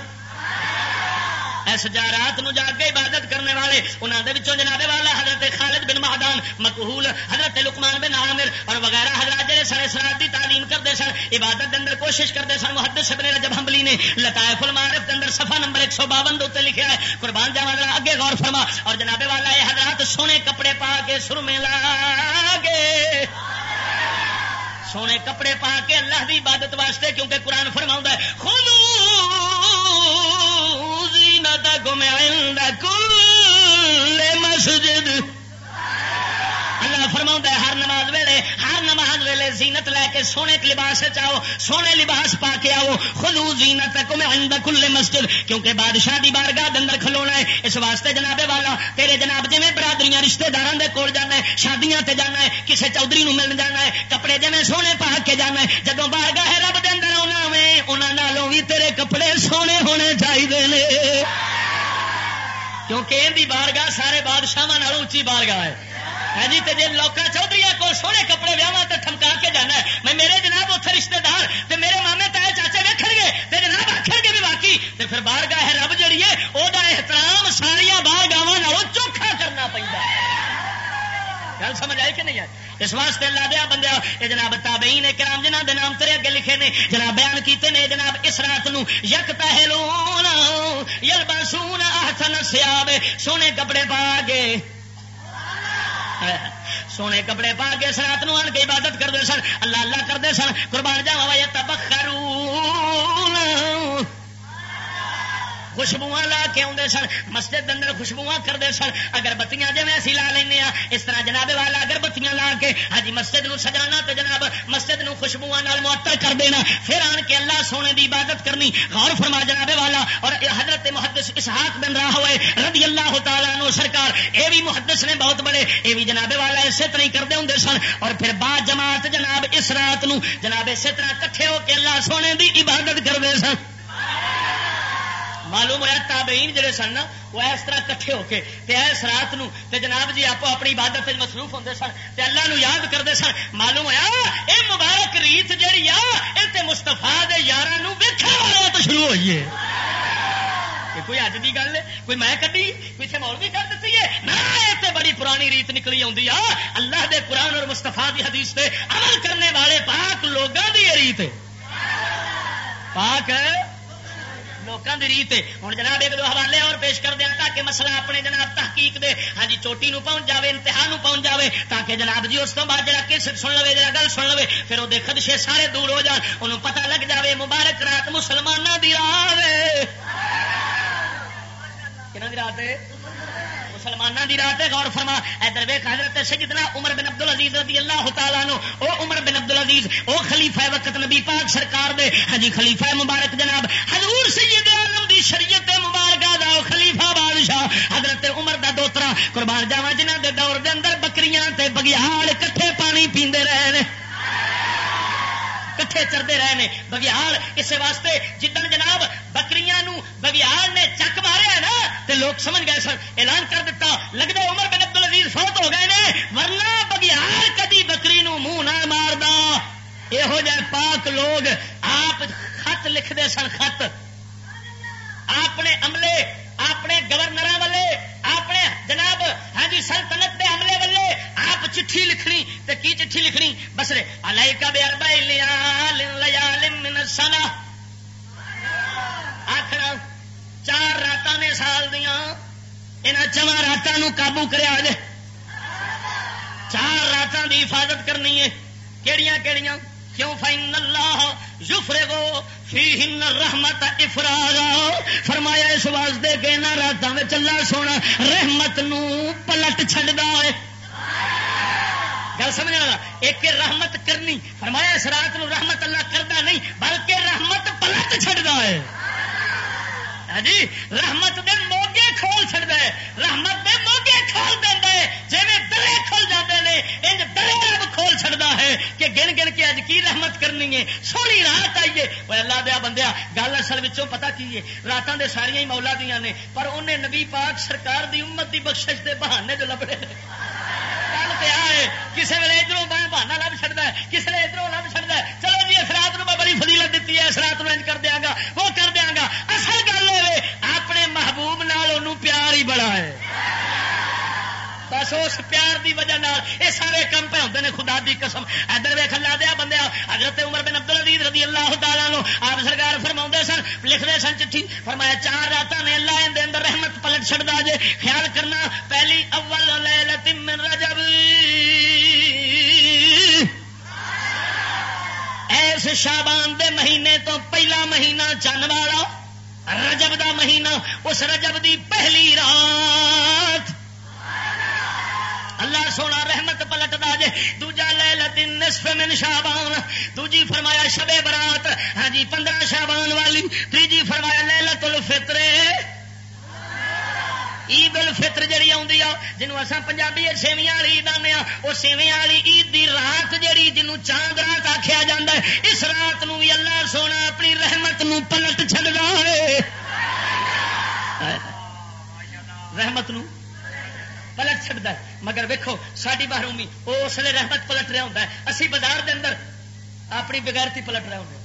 اس جا رات نو جا کے عبادت کرنے والے انہوں نے جناب والا حضرت خالد بن مہدان مقبول حضرت لکمان بن عامر اور وغیرہ حضرات جڑے سر سرات کی تعلیم کرتے سن، عبادت کے اندر کوشش کرتے سن، محدث ابن رجب حنبلی نے لطائف المعارف کے اندر صفحہ نمبر ایک سو باون لکھا ہے۔ قربان جاوا اگے غور فرما۔ اور جناب والا یہ حضرات سونے کپڑے پا کے سرمے لا گے سونے کپڑے پا کے اللہ دی عبادت واسطے کیونکہ قرآن فرما ہے خود مسجد اللہ فرما ہے، ہر نماز ویلے، ہر نماز ویلے زینت لے کے سونے لباس چاہو سونے لباس پا کے آؤ خلو زینت کل مسجد، کیونکہ بادشاہ دی بارگاہ اندر کھلونا ہے، اس واسطے جناب والا، تیرے جناب جی برادری رشتے دار کے کول جانا ہے، شادیاں تے جانا ہے کسی چودھری نو مل جانا ہے، کپڑے جی سونے پا کے جانا ہے جب بارگاہ ہے رب دن آنا میں انہوں بھی تیرے کپڑے سونے ہونے چاہیے کیونکہ ان بارگاہ سارے بادشاہ اچھی بارگاہ ہے۔ ہاں جی جی لوکا چودھری کو سونے کپڑے ویاہ تو ٹمکا کے جانا ہے۔ میں میرے جناب اتنے رشتے دار تے میرے مامے تائے چاچے ویکن گے، تے جناب آخر گے بھی باقی۔ تے پھر بار گاہ رب جڑی ہے وہ احترام ساریا بار گاہ چوکھا کرنا پہنتا گل سمجھ آئی کہ نہیں آئی؟ اس واسطے اللہ دیا بندے یہ جناب تابعین نے کرام جنہ دے نام تیرے اگے لکھے نے، جناب بیان کیتے نے جناب اس رات نو، یک پہلون یلبسون احسن سیاب سونے کپڑے پا کے سونے کپڑے پا کے سرات نو آن کے عبادت کرتے سن، اللہ اللہ کرتے سن، قربان جاوا تبخرون۔ خوشبو لا کے آدھے سن، مسجد اندر خوشبو کرتے سن۔ اگر بتیاں جی اسی لا لینا اس طرح جناب والا اگربتیاں لا کے ہاں مسجد نو سجانا تو جناب مسجد نو خوشبو معطل کر دینا، پھر آن کے اللہ سونے دی عبادت کرنی۔ غور فرما جناب والا، اور حضرت محدث اسحاق بن رہا ہوئے رضی اللہ تعالیٰ نو سرکار، اے بھی محدث نے بہت بڑے، اے بھی جناب والا اسی طرح کرتے ہوں سن۔ اور پھر بعد جماعت جناب اس رات نو جناب اسی طرح کٹھے ہو کے اللہ سونے دی عبادت کرتے سن۔ معلوم ہوا تابعین جڑے سن وہ اس طرح کٹھے ہو کے اس رات نو، تے جناب جی آپ اپنی عبادت مصروف ہوتے سن، تے اللہ نو یاد کرتے سن، معلوم ہوا یہ مبارک ریت جہی آ یہ مستفا دے یار ویکھا والے تو شروع ہوئی ہے۔ کوئی اج کی گل ہے، کوئی میں کدی پیچھے مول بھی کر دیتی ہے؟ نہ یہ بڑی پرانی ریت نکلی آتی آ، اللہ دے قرآن اور مستفا کی حدیث سے عمل کرنے والے پاک لوگوں کی ریت پاک لوگوں کی ریت ہوں جناب ایک دو حوالے اور پیش کر دیا تاکہ مسئلہ اپنے جناب تحقیق دے ہاں جی چوٹی نو پہنچ جائے انتہا نو پہنچ جائے تاکہ جناب جی اس کو بعد جا کس سن لو جا گل سن لو پھر وہ خدشے سارے دور ہو جان انہوں پتہ لگ جائے مبارک رات مسلمانوں کی رات رات مسلمانوں کی رات غور فرما۔ ادھر ویخ حضرت سیدنا عمر بن عبد العزیز رضی اللہ تعالیٰ نو او عمر بن عبد العزیز او خلیفہ وقت نبی پاک سرکار دے۔ ہاں جی، خلیفہ مبارک جناب۔ حضور سید عالم دی شریعت مبارکہ دا خلیفہ بادشاہ۔ حضرت عمر دا دوترا قربان جاوا جنہ دے دور دے اندر بکریاں تے بگیاڑ کٹھے پانی پیندے رہے نے۔ کٹھے چرتے رہے ہیں بگیال اس واسطے جدن جناب بکریاں بگیال نے چک مارے نا تو لوگ سمجھ گئے سن اعلان کر دیتا لگتا عمر بن عبد العزیز فوت ہو گئے نے ورنہ بگیال کدی بکری نو منہ نہ ماردا یہو جہ پاک لوگ آپ خط لکھتے سن خط اپنے عملے اپنے گورنر والے، اپنے جناب ہاں جی سلطنت کے عملے والے آپ چٹھی لکھنی تو کی چٹھی لکھنی؟ بسرے کا بے اربا سنا آخر چار رات نے سال دیا یہاں چواں راتوں قابو کرا جائے چار راتوں کی حفاظت کرنی ہے۔ کہڑیاں کہڑیاں کیوں فائن اللہ یفرغو فیہن رحمت افراغ فرمایا، اس واسطے کہ نہ راتاں وچ اللہ سونا رحمت نو پلٹ چھڈدا ہے۔ گل سمجھنا ایک رحمت کرنی، فرمایا، اس رات نو رحمت اللہ کردا نہیں، بلکہ رحمت پلٹ چھڈدا ہے۔ ہاں جی رحمت دے موگے کھول چڑتا ہے۔ رحمت دے موگے کھول دینا ہے۔ جی دلے کھل جاتے ہیں انج دلے رب کھول چڑتا ہے کہ گن گن کے اج کی رحمت کرنی ہے۔ سونی رات آئیے وہ اللہ دیا بندیا، گل اصل وچوں پتا کی ہے؟ راتاں دے ساریا ہی مولا دیا نے، پر انہیں نبی پاک سرکار دی امت دی بخشش دے بہانے جو لبڑے پیا ہے کسی ویلے ادھر بہانا لب چڑتا ہے کسی نے ادھر لب چڑتا ہے۔ چلو فضیلت دیتی ہے، اس رات میں کر دیا گا، وہ کر دیا گا۔ اصل گل ہوئے اپنے محبوب نال پیار ہی بڑا ہے۔ بس اس پیار دی وجہ نال یہ سارے کم پہ ہوتے ہیں خدا دی قسم۔ ادھر ویخ لا دیا بندے، حضرت عمر بن عبد العزیز رضی اللہ تعالیٰ نو آپ سرکار فرما سن لکھتے سن چٹھی، فرمایا، چار رات نے اللہ دے اندر رحمت پلٹ چڑھتا جے۔ خیال کرنا، پہلی اول لیلت من رجب۔ ایس شابان دے مہینے تو پہلا مہینہ چن والا رجب دا مہینہ، اس رجب دی پہلی رات۔ اللہ سونا رحمت پلٹ دا جے، دوجا لے نصف من شابان، دوجی فرمایا شب برات ہاں جی پندرہ شابان والی تیجی فرمایا لے الفطر۔ عید الفطر جی آدھی آ جنوب اصا پنجابی سیویاں والی عید آنے وہ سیویاں والی عید دی رات جیڑی جنوب چاند رات آخیا جا اس رات نو بھی اللہ سونا اپنی رحمت نو پلٹ چڑنا ہے۔ رحمت نو پلٹ چڑتا ہے۔ مگر ویکو ساری محرومی، وہ اس لیے رحمت پلٹ رہا ہوں اسی بازار دے اندر اپنی بغیرتی پلٹ رہے ہوں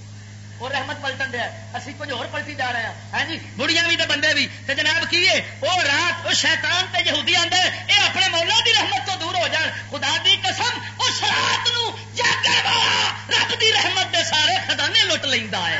وہ رحمت پلٹن دیا اسی کچھ اور پلٹی جا رہے ہیں۔ ہاں جی بڑیاں بھی بندے بھی۔ تو جناب کی ہے؟ وہ رات وہ شیطان تے یہودی آدھے یہ اپنے مولا دی رحمت تو دور ہو جان۔ خدا دی قسم، اس رات نو جاگر والا رب دی رحمت دے سارے خزانے لٹ لینا ہے۔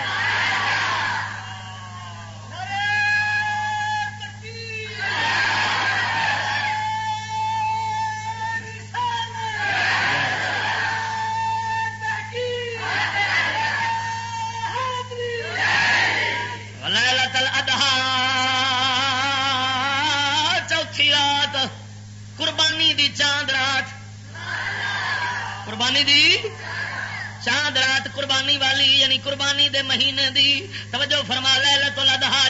دی چاند رات۔ قربانی دی۔ چاند رات قربانی والی یعنی قربانی دے مہینے دی، توجہ فرما لے لتو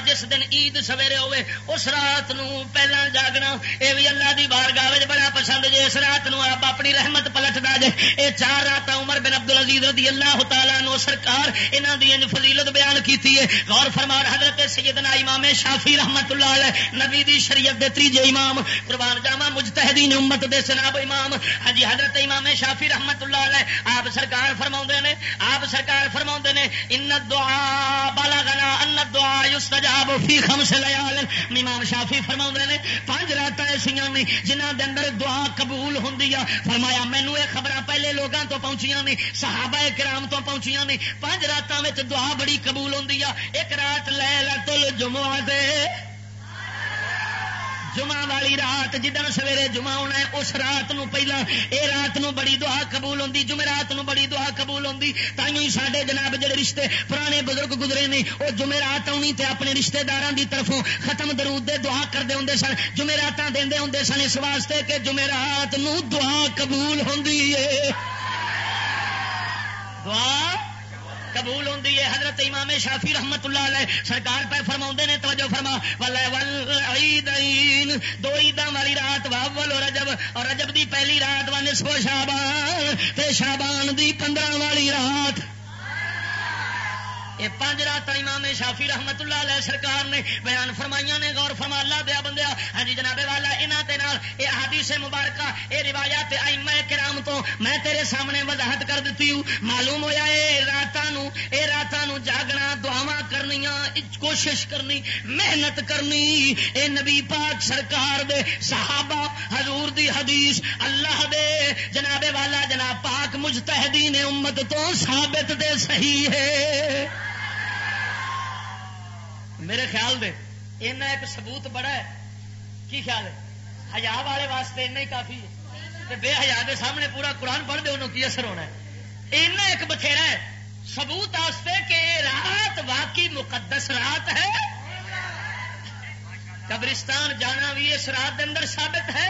جس دن عید سویرے ہوئے، اس رات نو پہلا جاگنا اے بھی اللہ دی بار گاہ بڑا پسند جے، اس رات نو آپ اپنی رحمت پلٹ دا جے اے چار رات عمر بن عبد العزیز رضی اللہ تعالیٰ نو سرکار انہاں دی انج فضیلت بیان کیتی ہے۔ غور فرما، حضرت سیدنا امام شافی رحمت اللہ علیہ، نبی دی شریعت دے تیجے امام، قربان جاوا مجتہدین امت دے سناب امام ہاں جی حضرت امام شافی رحمت اللہ علیہ، آپ سرکار فرما نے، آپ سرکار فرما نے ان دعا بالا گنا ان دعا یستجاب فی خم سے لیا امام شافی فرما نے پانچ رات ایسا نے جنہ دے اندر دعا قبول ہوں فرمایا مینو یہ خبر پہلے لوگوں تو پہنچیاں نے، صحابہ کرام تو پہنچیاں نے۔ پانچ راتوں میں دعا بڑی قبول ہوں ایک رات لے لتل دے جمعہ والی رات جدن سویرے جمعہ ہونا ہے، اس رات نو پہلا، اے رات نو بڑی دعا قبول ہوندی جمعرات نو بڑی دعا قبول ہوندی تائیں ساڈے جناب جڑے رشتے پرانے بزرگ گزرے نے، او جمعرات آونی تے اپنے رشتہ داراں دی طرفوں ختم درود دے دعا کردے ہوندے سن، جمعہ جمعراتاں دیندے ہوندے سن اس واسطے کہ جمعرات نو دعا قبول ہوندی ہے دعا؟ قبول ہوں حضرت امام شافی رحمت اللہ علیہ سرکار پہ فرما نے، توجہ فرما۔ دو عیداں والی رات واول رجب۔ اور رجب دی پہلی رات، و نصف شابان تے شابان دی پندرہ والی رات۔ یہ پانچ رات امام شافی رحمت اللہ علیہ سرکار نے بیان فرمائیاں نے، غور فرما، اللہ دیا بندیا۔ ہاں جی جناب والا یہاں کے یہ حدیث مبارکہ، یہ روایات آئمہ کرام تو میں تیرے سامنے وضاحت کر دیتی ہوں۔ معلوم ہوا یہ راتوں یہ راتوں جاگنا دعوا کرنی کوشش کرنی، محنت کرنی۔ اے نبی پاک سرکار دے صحابہ، حضور دی حدیث، اللہ دے۔ جناب والا، جناب پاک مجتہدین امت تو ثابت دے صحیح ہے۔ میرے خیال دے، اینا ایک ثبوت بڑا ہے۔ کی خیال ہے؟ ہزا والے واسطے اینا ہی کافی ہے۔ بے حیا کے سامنے پورا قرآن پڑھ دے، انہوں کی اثر ہونا ہے۔ اینا ایک بتھیرا ہے۔ ثبوت واسطے کہ رات واقعی مقدس رات ہے۔ قبرستان جانا بھی اس رات کے اندر ثابت ہے۔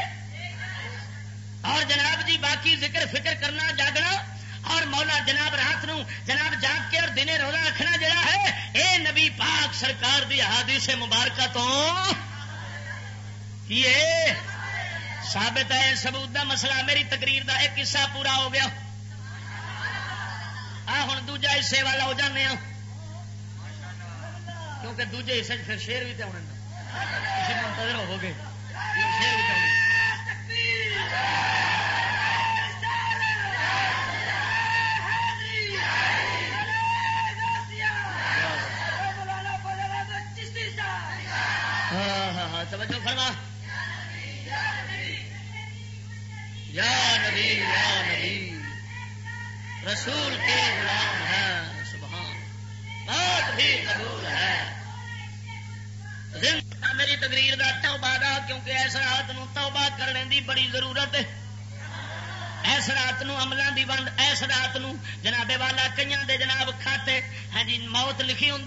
اور جناب جی باقی ذکر فکر کرنا، جاگنا اور مولا جناب رات نو جناب جاگ کے اور دنے روزہ رکھنا جڑا ہے، اے نبی پاک سرکار دی حادث مبارکہ تو یہ ثابت ہے سبوت دا مسئلہ، میری تقریر دا ایک حصہ پورا ہو گیا۔ آ ہوں دوجا حصے والا ہو جانے ہاں۔ کیونکہ دوجے حصے پھر شیر بھی تو ہونے منتظر ہو گے شیر بھی تو یا نبی یا نبی، رسول کے غلام ہے سبحان۔ بات بھی قبول ہے۔ میری تقریر کا توبہ دا، کیونکہ ایسا رات نو توبہ کرنے دی بڑی ضرورت ہے۔ ایس رات نو عملوں دی ونڈ، ایس رات نو جناب والا کئی دے جناب کھاتے۔ ہاں جی موت لکھی ہوں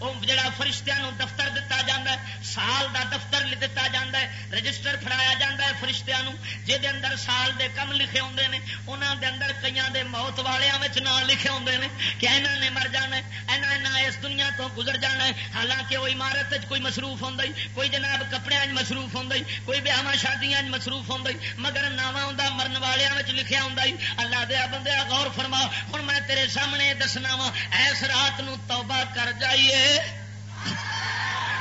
وہ جڑا فرشتیاں نو دفتر دتا جاندہ ہے، سال دا دفتر دتا جاندہ ہے، رجسٹر فرایا جاندہ ہے فرشتیاں نو، جے دے اندر سال دے کم لکھے ہوں نے، انہاں دے اندر کئی دے موت والیاں وچ نام لکھے ہوں نے کہ انہاں نے مر جانا ہے انہاں انہاں اس دنیا تو گزر جانا ہے۔ حالانکہ وہ عمارت وچ کوئی مصروف ہوں کوئی جناب کپڑے مصروف ہوں کوئی بیاہ شادیاں وچ مصروف ہوں مگر ناواں ہوں مرن والیاں وچ لکھیا ہوں اللہ دیا بندے غور فرما ہوں میں تیرے سامنے دسنا وا، ایس رات نو توبہ کر جائیے۔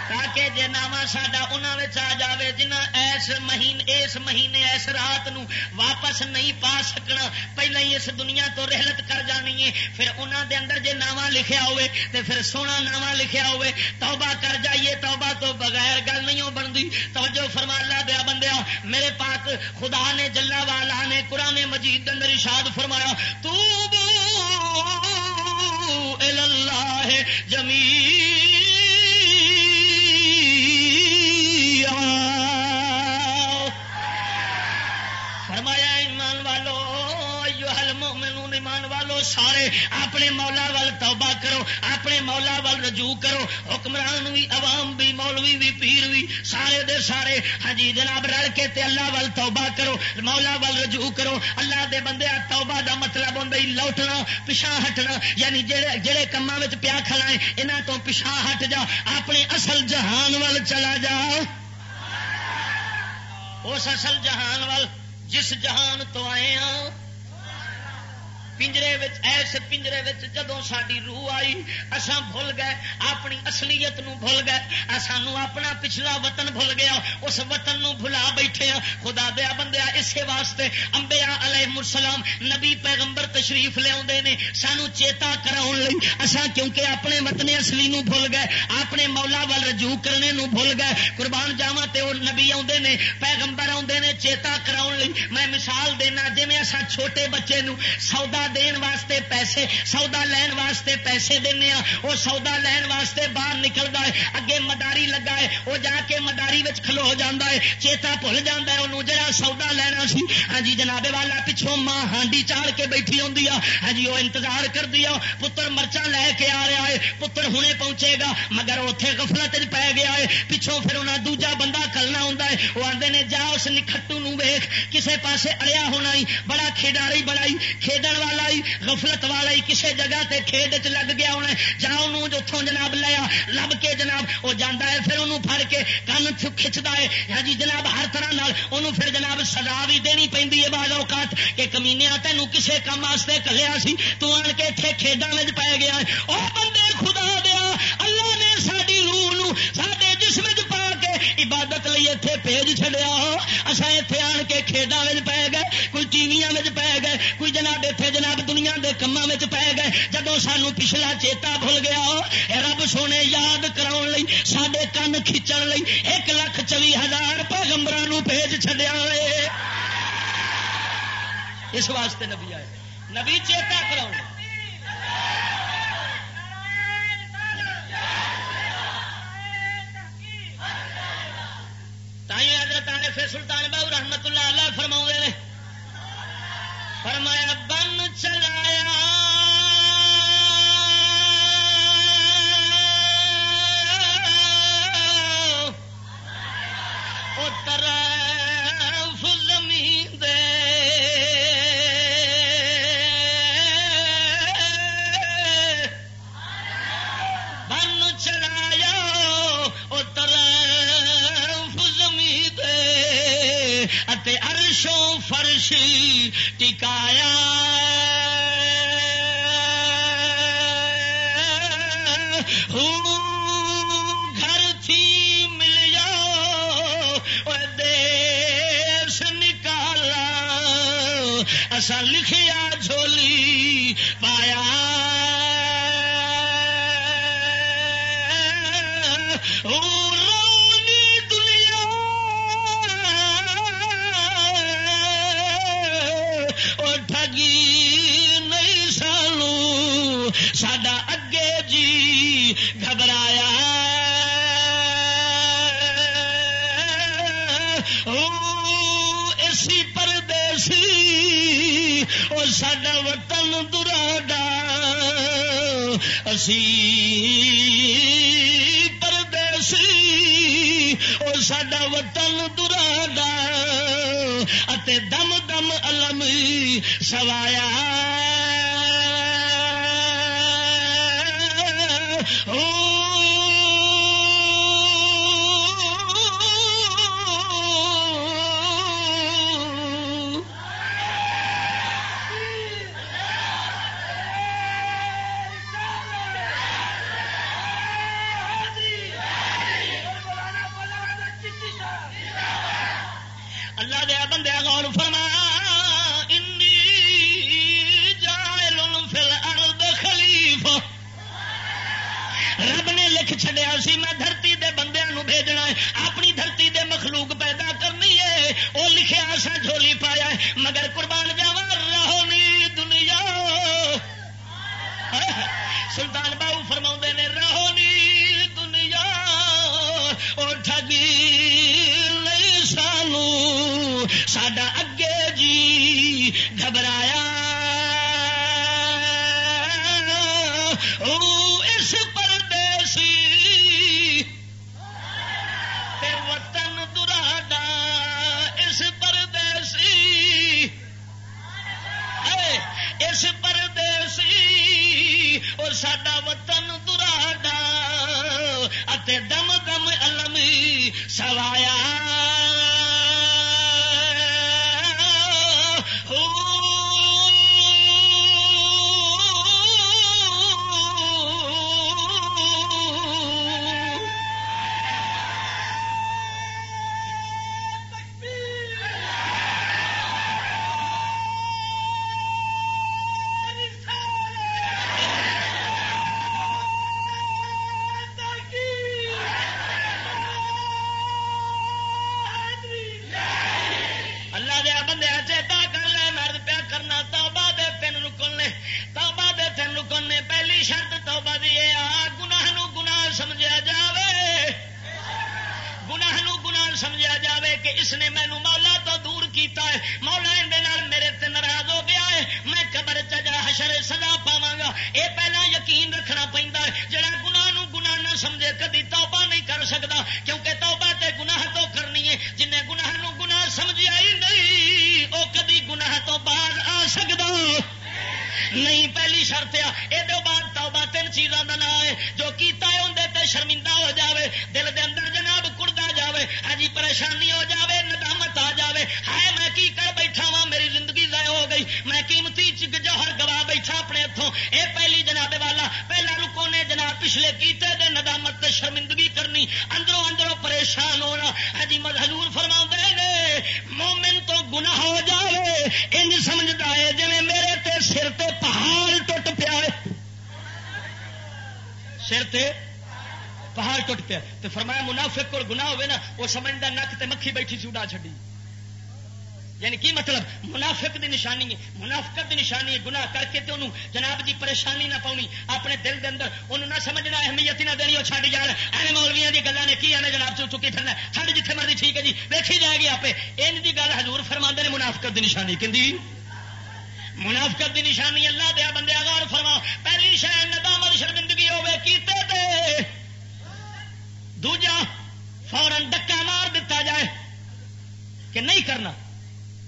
تاکہ جی ناوا ساڈا انہوں آ جائے جنہ ایس مہینے اس مہینے اس رات نو واپس نہیں پا سکنا، پہلے ہی اس دنیا تو رحلت کر جانی ہے۔ پھر انہوں دے اندر جے ناوا لکھیا ہوئے تے پھر سونا ناوا لکھیا ہوئے، توبہ کر جائیے۔ توبہ تو بغیر گل نہیں بنتی۔ توجہ فرما لا دیا بندیا میرے پاک خدا نے، جلا والا نے، قرآن مجید اندر اشاد فرمایا تو اللہ جمیل سارے اپنے مولا وال توبہ کرو، اپنے مولا وال رجوع کرو۔ حکمران بھی عوام بھی مولوی بھی پیر بھی سارے دے سارے۔ ہاں جی جناب، رل کے تے اللہ وال توبہ کرو، مولا وال رجوع کرو۔ اللہ دے بندے توبہ دا مطلب ہوں لوٹنا پچھا ہٹنا۔ یعنی جڑے جڑے کما پیا کھڑا ہے یہاں تو پچھا ہٹ جا، اپنے اصل جہان وال چلا جا۔ اس اصل جہان وال، جس جہان تو آئے ہاں پنجرے ایس پنجرے جدو ساری روح آئی اسان بھول گئے، اپنی اصلیت نو بھول گئے سانو اپنا پچھلا وطن بھول گیا، اس وطن نو بھلا بیٹھے ہیں خدا دیا بندیا اسی واسطے امبیا علیہ السلام نبی پیغمبر تشریف لیا سانو چیتا کراؤ اسان کیونکہ اپنے وطن اصلی نو بھول گئے، اپنے مولا وال رجوع کرنے نو بھول گئے، قربان جاوا تو نبی آدھے نے، پیغمبر آدھے نے چیتا کراؤ میں مثال دینا جی میں اصا چھوٹے بچے نو سودا دین واسطے پیسے سودا لین واسطے پیسے دینا وہ سودا لین واسطے باہر نکلتا ہے اگے مداری لگا ہے وہ جا کے مداری کھلو جاتا ہے چیتا بھول جاتا ہے انہوں جڑا سودا لینا سی ہاں جی جناب والا پچھوں ماں ہانڈی چاڑ کے بیٹھی ہوں ہاں جی وہ انتظار کر دیا پتر مرچا لے کے آ رہا ہے پتر ہنے پہنچے گا مگر اتنے گفلت پی گیا ہے پچھوں پھر انہیں دوجا بندہ کلنا ہوں وہ آدھے نے جا اس نکھٹو ویخ کسے پاسے اڑیا ہونا ہی بڑا کھیڈاری بڑا ہی کھیڈن والا ہی غفلت والا ہی کسے جگہ تے کھیڈ چ لگ گیا ہونا جا اتوں جناب لیا لب کے جناب وہ جانا ہے، پھر انہوں پھڑ کے کن کھچتا ہے۔ ہاں جی جناب ہر طرح نال انہوں پھر جناب سزا بھی دینی پی ہے بعض اوقات کہ کمینیا تینوں کسے کام واسطے کلیا سی تو آن کے اتنے کھیڈا میں پی گیا وہ بندے، خدا دیا، اللہ نے ساری روح سارے جسم عبادت لی اتنے بھیج چڑیا اصا اتنے آن کے کھیڈا میں پی گئے، کوئی ٹیویا میں پی گئے، کوئی جناب اتنے جناب دنیا کے کاموں میں پی گئے۔ جدو سانو پچھلا چیتا بھول گیا رب سونے یاد کرا سڈے کن کھچن ایک لاکھ چوی ہزار پیغمبر بھیج چڈیا اس واسطے نبی آئے۔ نبی چیتا کراؤ تھی حضرت عارف سلطان بہو رحمت اللہ اللہ فرما نے۔ فرمایا بن چلا ٹکایا۔ گھر تھی مل جاؤ دیش نکالا۔ اصا لکھیا جھولی پایا۔ ساڈا وطن دراڈا۔ اسی پردیسی، او ساڈا وطن دراڈا۔ اتے دم دم علم سوایا۔ او انہوں نہ سمجھنا اہمیت نہ دینی وہ چھڈ جان ایویں مولویاں دی گلاں نے کی آنے جناب چکی پھرنا چھڈ جتھے مرضی ٹھیک ہے جی ویکھی جائے گی آپ ان دی گل حضور فرما نے منافقت دی نشانی کہ منافقت دی نشانی اللہ دیا بندے غور فرما پہلی شہ ندامت شرمندگی ہوے کیتے تے دوجا فورن ڈکا مار دیتا جائے کہ نہیں کرنا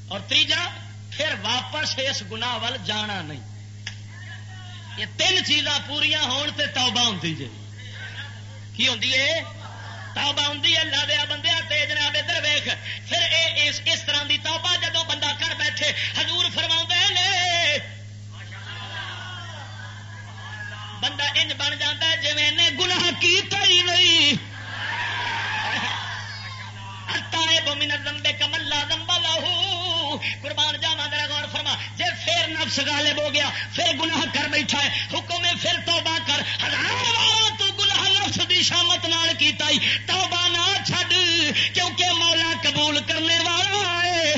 اور تیجا پھر واپس اس گنا وال جانا نہیں یہ تین چیزاں پوریا ہون تے توبہ جی کی ہوں ہے توبہ ہوں اللہ نفس غالب ہو گیا، پھر گناہ کر بیٹھا ہے۔ حکم ہے پھر توبہ کر۔ ہزار تو گناہ نفس دی شامت نال کیتا ہی۔ توبہ نہ چھڈ، کیونکہ مولا قبول کرنے والا ہے۔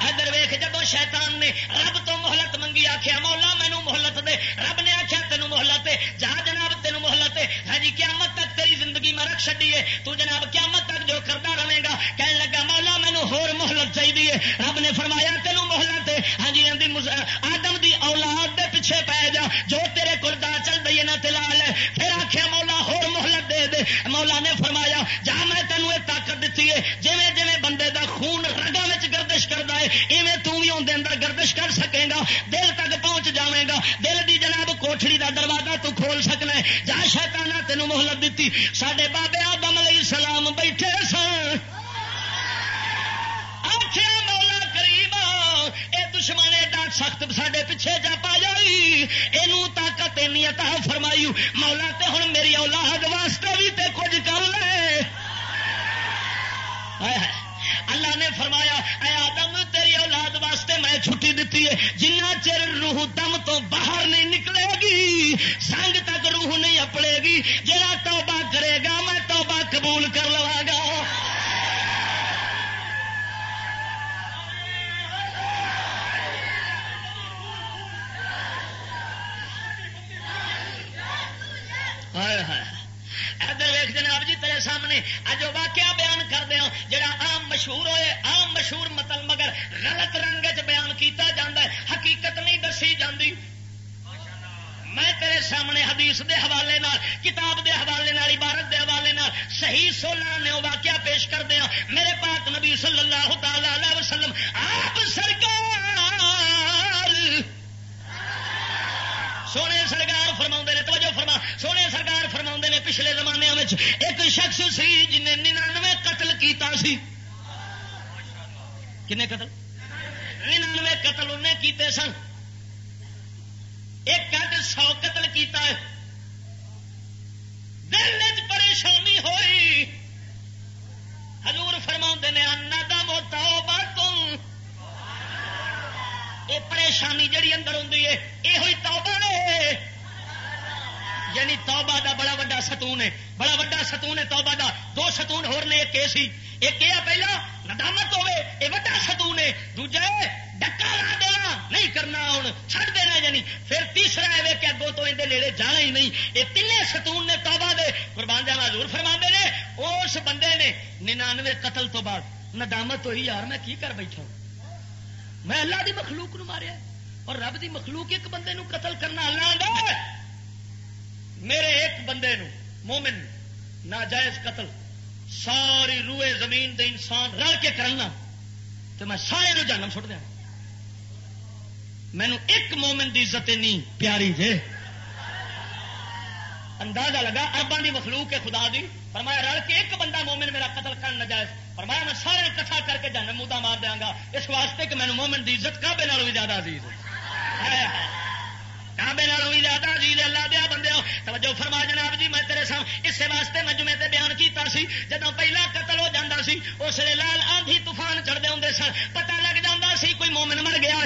ادھر ویخ جب شیطان نے رب تو محلت منگی آخیا مولا مینو محلت دے۔ رب نے آخیا تینوں محلت جا جناب، تینوں محلت ہاں جی قیامت تک تیری زندگی میں رکھ چڈی ہے۔ تو جناب، قیامت تک جو کرتا رہے گا کہنے لگا، مولا مینو ہور محلت چاہیے رب نے فرمایا تینوں گا دل تک پہنچ جائے گا۔ دل دی جناب کوٹڑی دا دروازہ تو کھول سکنا ہے۔ جا شیطانہ تینوں محلت دیتی۔ سڈے بابے آدم علیہ السلام بیٹھے سن۔ آخیا مولا کریم، اے دشمن ایڈا سخت سڈے پیچھے جا پا جائی یہ طاقت اینی عطا فرمائی مولا تے ہوں میری اولاد واسطے بھی تے کچھ کر لے۔ اللہ نے فرمایا، اے واسطے چھٹی دیتی ہے جنہ چر روح دم تو باہر نہیں نکلے گی سنگ تک روح نہیں اپڑے گی جا توبہ کرے گا میں توبہ قبول کر لوا گا ادھر ویخ جناب جی تیرے سامنے۔ اج واقعہ بیان کر دیا جڑا آم مشہور ہوئے آم مشہور مطلب مگر غلط رنگ چ بیان کیتا جاندہ ہے، حقیقت نہیں دسی جاندی۔ میں تیرے سامنے حدیث دے حوالے نال، کتاب دے حوالے نال، عبارت دے حوالے نال صحیح سولہ نے واقعہ پیش کر دیا میرے پاک نبی صلی اللہ تعالی علیہ وسلم، آپ پچھلے زمانے میں ایک شخص سی جن ننانوے قتل کیتا سی۔ کنے قتل؟ ننانوے قتل انہیں کیتے سن۔ ایک کٹ سو قتل کیتا ہے۔ دل پریشانی ہوئی۔ حضور فرما نے، انا دا موتا تم یہ پریشانی جڑی اندر ہوں یہ ہوئی توبہ ہے یعنی توبہ دا بڑا وا ستون ہے۔ بڑا وا ستون ہے توبہ دا۔ دو ستون ہور نے، ایک سی۔ ایک یہ پہلا، ندامت ہوے یہ وا ستون ہے۔ دوجا ڈکا لا دینا، نہیں کرنا ہوں چڑ دینا یعنی۔ پھر تیسرا ہے کہ اگوں تو اندر نیڑے جانا ہی نہیں۔ یہ تین ستون نے توبہ دے۔ قربان جانا حضور فرما نے۔ اس بندے نے ننانوے قتل تو بعد ندامت ہوئی، یار میں کی کر بیٹھا میں اللہ دی مخلوق نو ماریا اور رب دی مخلوق ایک بندے نو قتل کرنا اللہ دے میرے ایک بندے نو، مومن ناجائز قتل، ساری روئے زمین دے انسان رل کے کرنا تو میں سارے نو جانم چھوڑ دیا۔ مینو ایک مومن دی عزت نہیں پیاری جے۔ اندازہ لگا اربان دی مخلوق ہے خدا دی۔ فرمایا، رل کے ایک بندہ مومن میرا قتل کرنا جائز فرمایا، میں سارے کٹھا کر کے جانا مودا مار دیا گا۔ اس واسطے کہ مینو مومن دی عزت کابے بھی زیادہ عزیز کابے نال بھی زیادہ توجہ فرما جناب جی میں تیرے سام اس واسطے میں جمعے تے بیان کیتا سی جدو پہلا قتل ہو جاتا سی، اس لیے لال آندھی طوفان چڑھتے ہوں سن۔ پتہ لگ جاتا سی، کوئی مومن مر گیا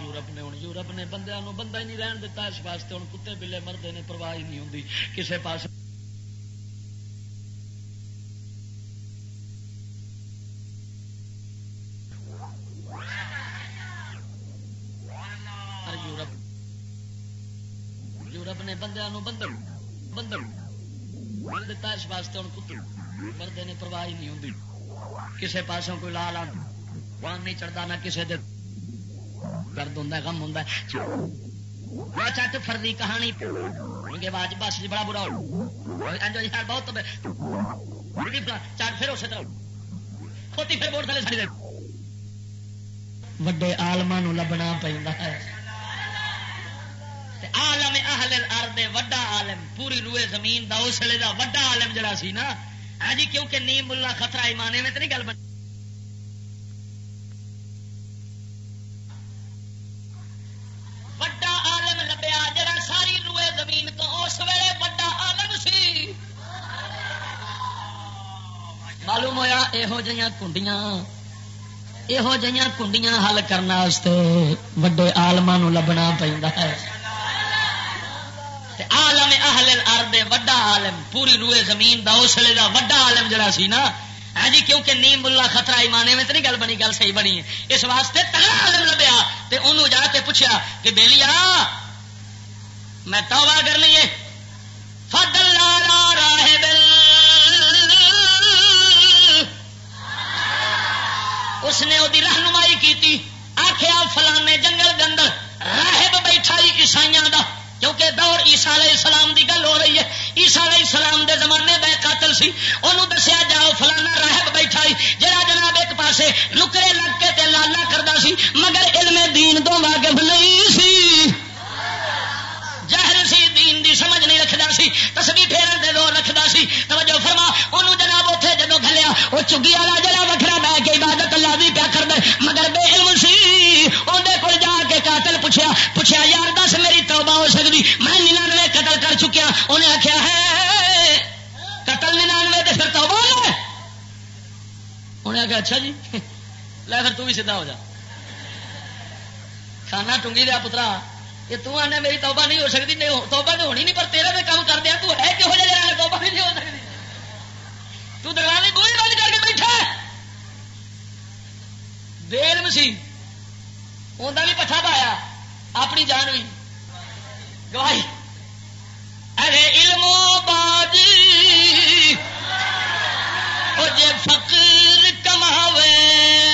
یورپ نے ہوں یورپ نے بندے بندہ ہی نہیں رہن دتا اس واسطے ہوں کتے بلے مرد نے پرواہ ہی نہیں ہوتی کسی پاس پرواہ نہیں کسی پاسوں کوئی لا لا وان نہیں چڑھتا نہ کسی دے درد ہوں غم ہوں چٹ فردی کہانی۔ آج بس جی بڑا برا جی، بہت جی، چٹ پھر اسی طرح۔ کھوتی پھر بورڈ تھلے سڑی وڈے آلما لبنا پہ عالم اہل الارض، وڈا عالم۔ پوری روئے زمین دا اس اسلے دا وڈا عالم جڑا سی نا ہاں جی کیونکہ نیم اللہ خطرہ ایمانے میں تو نہیں گل بن وڈا عالم لبیا، جڑا ساری روئے زمین تو اس ویلے وڈا عالم سی۔ معلوم ہوا یہو جہاں کنڈیاں یہو جہاں کنڈیاں حل کرنے وڈے آلما لبنا پہ عالم اہل الارض وڈا عالم، پوری روئے زمین دا اس اسلے دا وڈا عالم جڑا سی نا۔ ہاں جی کیونکہ نیم اللہ خطرہ ایمانے میں تو نہیں گل بنی، گل صحیح بنی ہے۔ اس واسطے تگڑا عالم لبیا۔ تے انہوں جا کے پوچھا کہ بیلی آ میں توبہ کر لیے۔ فضل راہ بل اس نے وہ رہنمائی کی آخیا فلانے جنگل کے اندر راہب بیٹھا عیسائی دا۔ کیونکہ دور عیسا علیہ السلام دی گل ہو رہی ہے۔ عیسا علیہ السلام دے زمانے بے قاتل سی۔ انہوں دسیا جاؤ فلانا راہب بیٹھا ہی جڑا جناب ایک پاسے نکرے لگ کے تے لالا کرتا سی، مگر علم دین تو واقف نہیں سی۔ جہر سی، دین دی سمجھ نہیں رکھتا سی۔ تسبی پھیرن دے دور رکھتا سی۔ توجہ فرما، انہوں جناب وہ چگی والا جڑا وکرا بہ کے عبادت اللہ بھی پیا کر مگر بے علم سی۔ اندر کول جا کے قاتل پوچھا پوچھا یار دس میری توبہ ہو سکتی میں ننانوے قتل کر چکیا۔ انہیں آخیا ہے، قتل ننانوے تو پھر توبہ ہے انہیں آخیا اچھا جی لے پھر تو بھی سیدھا ہو جا۔ کھانا ٹونگی دیا پترا، یہ تو آنے میری توبہ نہیں ہو سکتی نہیں توبہ تو ہونی نہیں، پر تیرا میں کام کر دیا تو ہے کہ ہو جائے توبہ بھی نہیں ہو سکتی تو دروازے کوئی بند کر کے بیٹھا دیر سی۔ انہیں بھی پٹھا پایا۔ اپنی جان بھی۔ گواہی۔ ارے علم بادی جے فقیر کماوے۔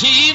سی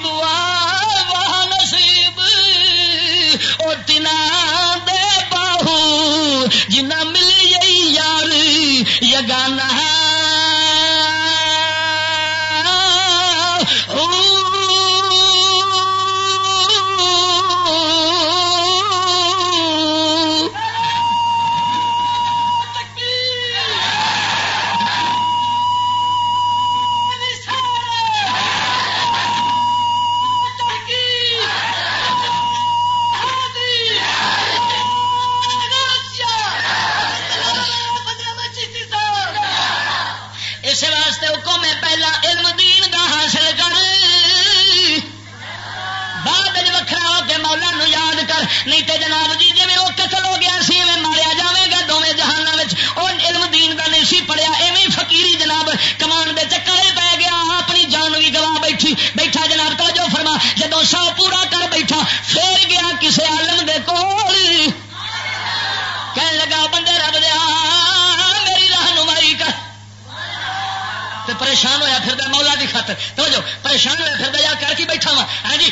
پریشان ہوا پھر مولا کی خاطر تو جو پریشان ہوا پھر یا کر کے بیٹھا وا؟ ہاں جی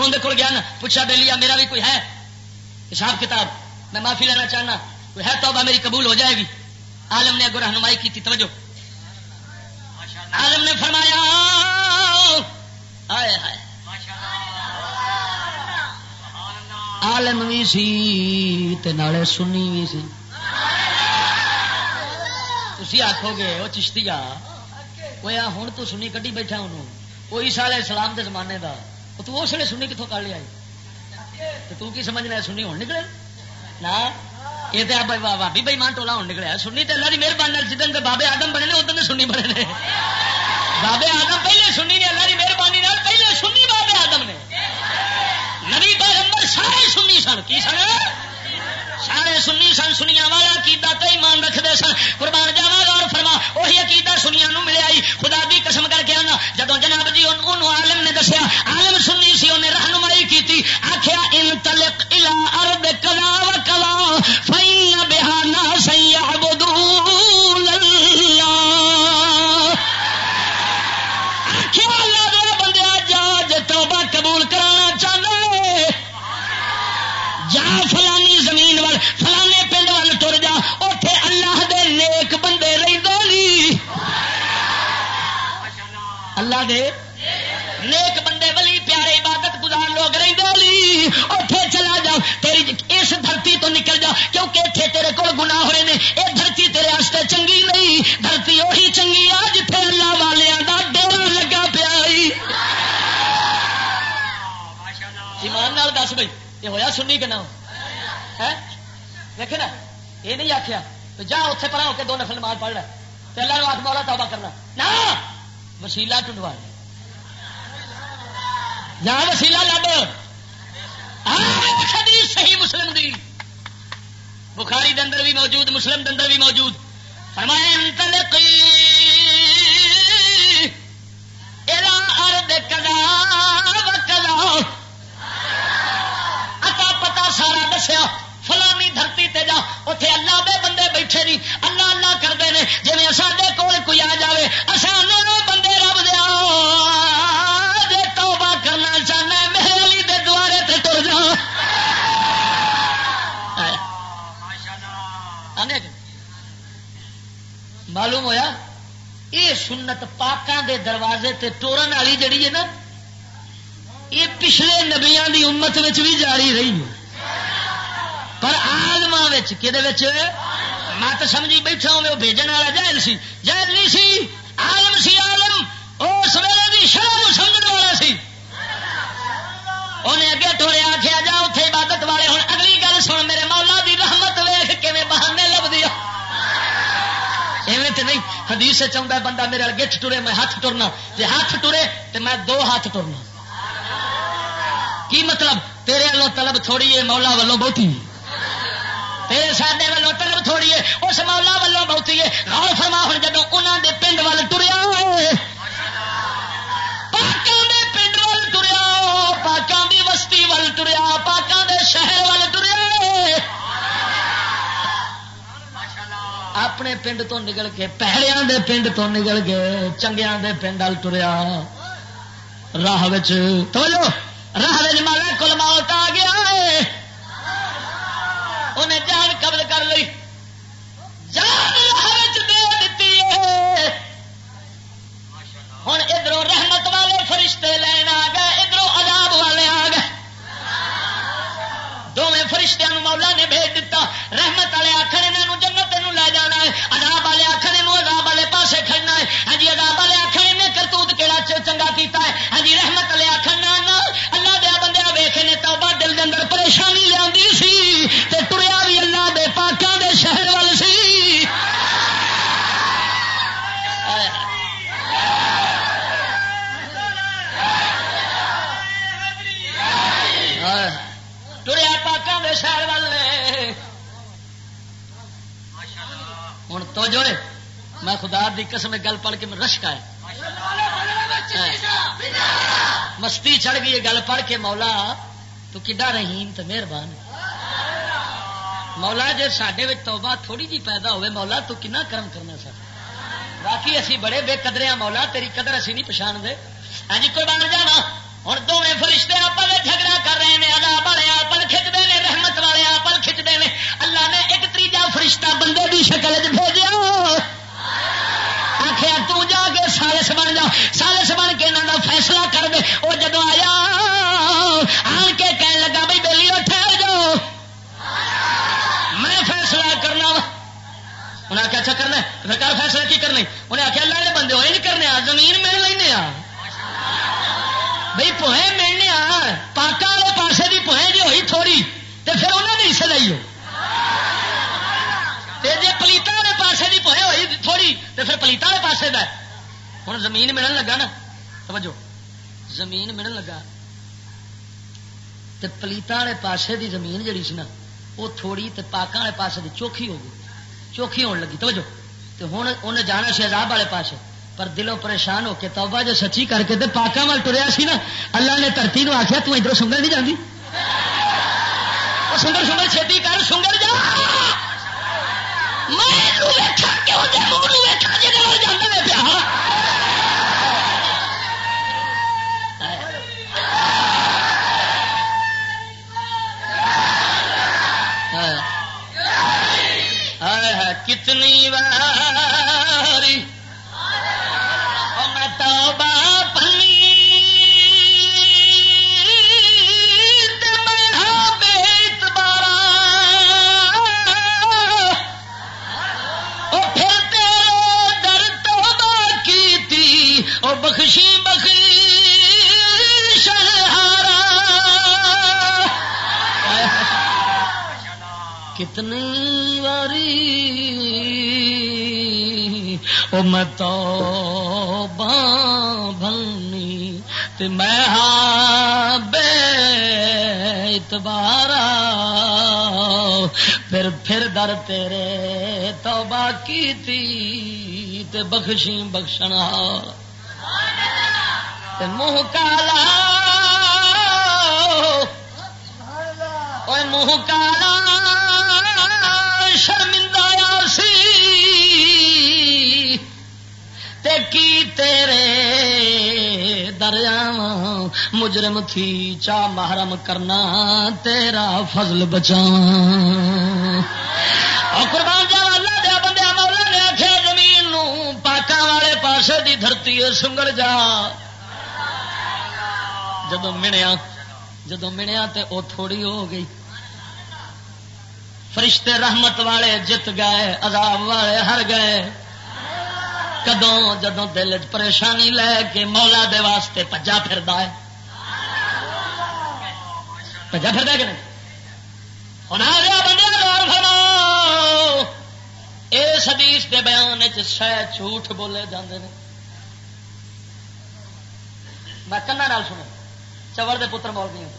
تو اندر گیا نا، پوچھا بے لیا، میرا بھی کوئی ہے؟ حساب کتاب، میں معافی لینا چاہنا، کوئی ہے توبہ میری قبول ہو جائے گی؟ عالم نے اگر رہنمائی کی تھی توجہ۔ عالم نے فرمایا، آئے عالم بھی سی سنی بھی سی۔ تھی آخو گے وہ چشتی آ ہوں تو سنی کٹی بیٹھا انہوں وہی سال اسلام کے زمانے کا تو اس لیے سنی کتوں کر لیا تو کی سمجھنا سنی ہوں نکلے نہ یہ تو بھابی بھائی مان ٹولا ہوں نکلے سنی تو اللہ کی مہربانی جدن کے بابے آدم بنے ادھر سنی بنے بابے آدم پہلے سنی نے اللہ کی مہربانی پہلے سنی بابے آدم نے نبی پیغمبر سارے سنی سن کی سن سنی سن سنیا والا عقیدہ تو ایمان رکھتے سن۔ قربان جاوا غور فرما۔ وہی عقیدہ سنیا نو ملیا خدا بھی قسم کر کے آنا۔ جدو جناب جی انہوں عالم نے دسیا، عالم سنی سی انہیں رہنمائی کی آخیا ان تلک الا ارد کلا و کلا فئی بہانا یہ سنی کہ نہ دیکھے نا، یہ نہیں آخیا تو جا اتنے پڑا ہو کے دو نفل مال پڑھ رہا اللہ آٹھ مولا توبہ کرنا۔ نہ! وسیلا ٹنڈوا جا وسیلا لب۔ صحیح مسلم دی۔ بخاری دندر بھی موجود، مسلم دندر بھی موجود۔ فرمایا انتلقی دھرتی تے جا اتے اللہ دے بندے بیٹھے نہیں اللہ اللہ کرتے ہیں جی سارے کول کوئی آ جائے اصل بندے رب دیا جی توبہ کرنا چاہنا میرے علی دے دوارے تے تر جا۔ معلوم ہویا؟ یہ سنت پاکان دے دروازے تے ٹورن والی جڑی ہے نا یہ پچھلے نبیا دی امت بھی جاری رہی ہے۔ پر آلما کہ مت سمجھی بیٹھا ہو بھیجن والا جائل سی۔ جائل نہیں سی آلم سی آلم اس ویلے کی شرم سمجھ والا سی۔ انہیں اگے ٹوریا آخیا جا اتے عبادت والے ہوں اگلی گل سن، میرے مولا دی رحمت ویخ کے بہانے لب دیا ایویں تو نہیں، حدیث چاہتا ہے، بندہ میرے گٹھ ٹرے، میں ہاتھ ٹرنا۔ جی ہاتھ ٹرے تو میں دو ہاتھ ٹرنا۔ کی مطلب؟ تیرے والوں طلب تھوڑی ہے، مولا والوں بہتی تیرے سڈے والوں طلب تھوڑی ہے، اس مولا والوں بہتی ہے۔ غور فرما ہوں جب انہوں دے پنڈ وال ٹریا پاکوں دے پنڈ وال ٹریا پاکوں دی بستی وال ٹریا پاکوں دے شہر وال ٹریا۔ اپنے پنڈ تو نکل کے پہلے دے پنڈ تو نکل کے چنگیا دے پنڈ وال ٹریا۔ راہ تو راہ مالا کل موت آ گیا۔ ہے انہیں جان قبل کر لی۔ جان دے دیتی ہوں ادھر رحمت والے فرشتے لین آ گئے ادھر عذاب والے آ گئے۔ دونوں فرشتوں مولا نے بھیج دیتا رحمت والے آخر یہاں جنت لے جانا ہے۔ عذاب والے آخر یہ عذاب والے پاسے کھڑنا ہے۔ ہاں جی عذاب والے آخر انہیں کرتوت کہڑا چنگا کیتا ہے۔ ہاں جی رحمت والے آخر نہ نے توبہ دل کے اندر پریشانی لیا سی ٹریا بھی اللہ دے پاکوں دے شہر وال سی۔ ٹریا پاکوں دے شہر والے ہوں تو جو میں خدا دی قسم گل پڑھ کے میں رشکا ہے مستی چڑھ گئی گل پڑھ کے مولا، تو کڈا رحیم تو مہربان؟ مولا جی سڈے توبہ تھوڑی جی پیدا ہوئے، مولا، تو کنا کرم کرنا سر؟ باقی اسی بڑے بے قدرے ہاں مولا، تیری قدر اسی نہیں پچھان دے ہاں جی کوئی بن جانا؟ ہوں دونوں فرشتے آپ جھگڑا کر رہے ہیں آداب والے آپ کھچتے ہیں رحمت والے آپ کھچتے ہیں اللہ نے ایک تیجا فرشتہ بندے کی شکل چ آخیا تو جا کے سالس بن جا، سالس بن کے انہوں کا فیصلہ کر دے۔ وہ جدو آیا، آن کے کہنے لگا بھائی بہلی ٹھہر جاؤ۔ میں فیصلہ کرنا وا۔ انہیں آخیا اچھا کرنا کر فیصلہ کی کرنا انہیں آخیا اللہ بندے ہوئے نہیں کرنے زمین مل لینا بھائی پوہے ملنے پاکا والے پاسے کی پوہے جی ہوئی تھوڑی تو پھر انہوں نے حصے لائی جی پلیتا والے پاسے کی پوہے ہوئی تھوڑی تو پھر پلیتا والے پاسے کا ہوں زمین ملن لگا نا؟ سمجھو؟ زمین ملن لگا۔ تو پلیتا والے پاسے کی زمین جڑی سی نا وہ تھوڑی تو پاکا والے پاسے کی چوکھی ہو گئی۔ چوکھی ہونے لگی، توجہ۔ تو ہوں انہیں جانا شہزاب والے پاس پر دلوں پریشان ہو کے توبہ جو سچی کر کے پاکا وال ٹریا سی نا، اللہ نے دھرتی نو آخیا تو ادھر سنگل نہیں جاتی سنگل سنگل چھتی کر، سنگل جا! کتنی باری میں توبہ بخشی بخشی شہارا کتنی واری۔ او میں تو بھنی تے میں ہاں بے اتبارا پھر پھر در تیرے توبہ کی تھی تے بخشی بخشنا۔ منہ کالا منہ کالا شرمندہ سی تے کی تیرے دریا مجرم تھی، چا محرم کرنا تیرا فضل بچا قربان جاوا دی دھرتی سنگڑ جا۔ جدو منیا جدو منیا تو وہ تھوڑی ہو گئی۔ فرشتے رحمت والے جت گئے، عذاب والے ہر گئے۔ کدو جدو دل چ پریشانی لے کے مولا دے واسطے پجا پھر پجا پھر کہ نہیں؟ بندے اس حدیث کے بیان چہ جھوٹ بولے جاندے نے۔ میں کنا نال سنا چور دے پتر مولوی ہوں۔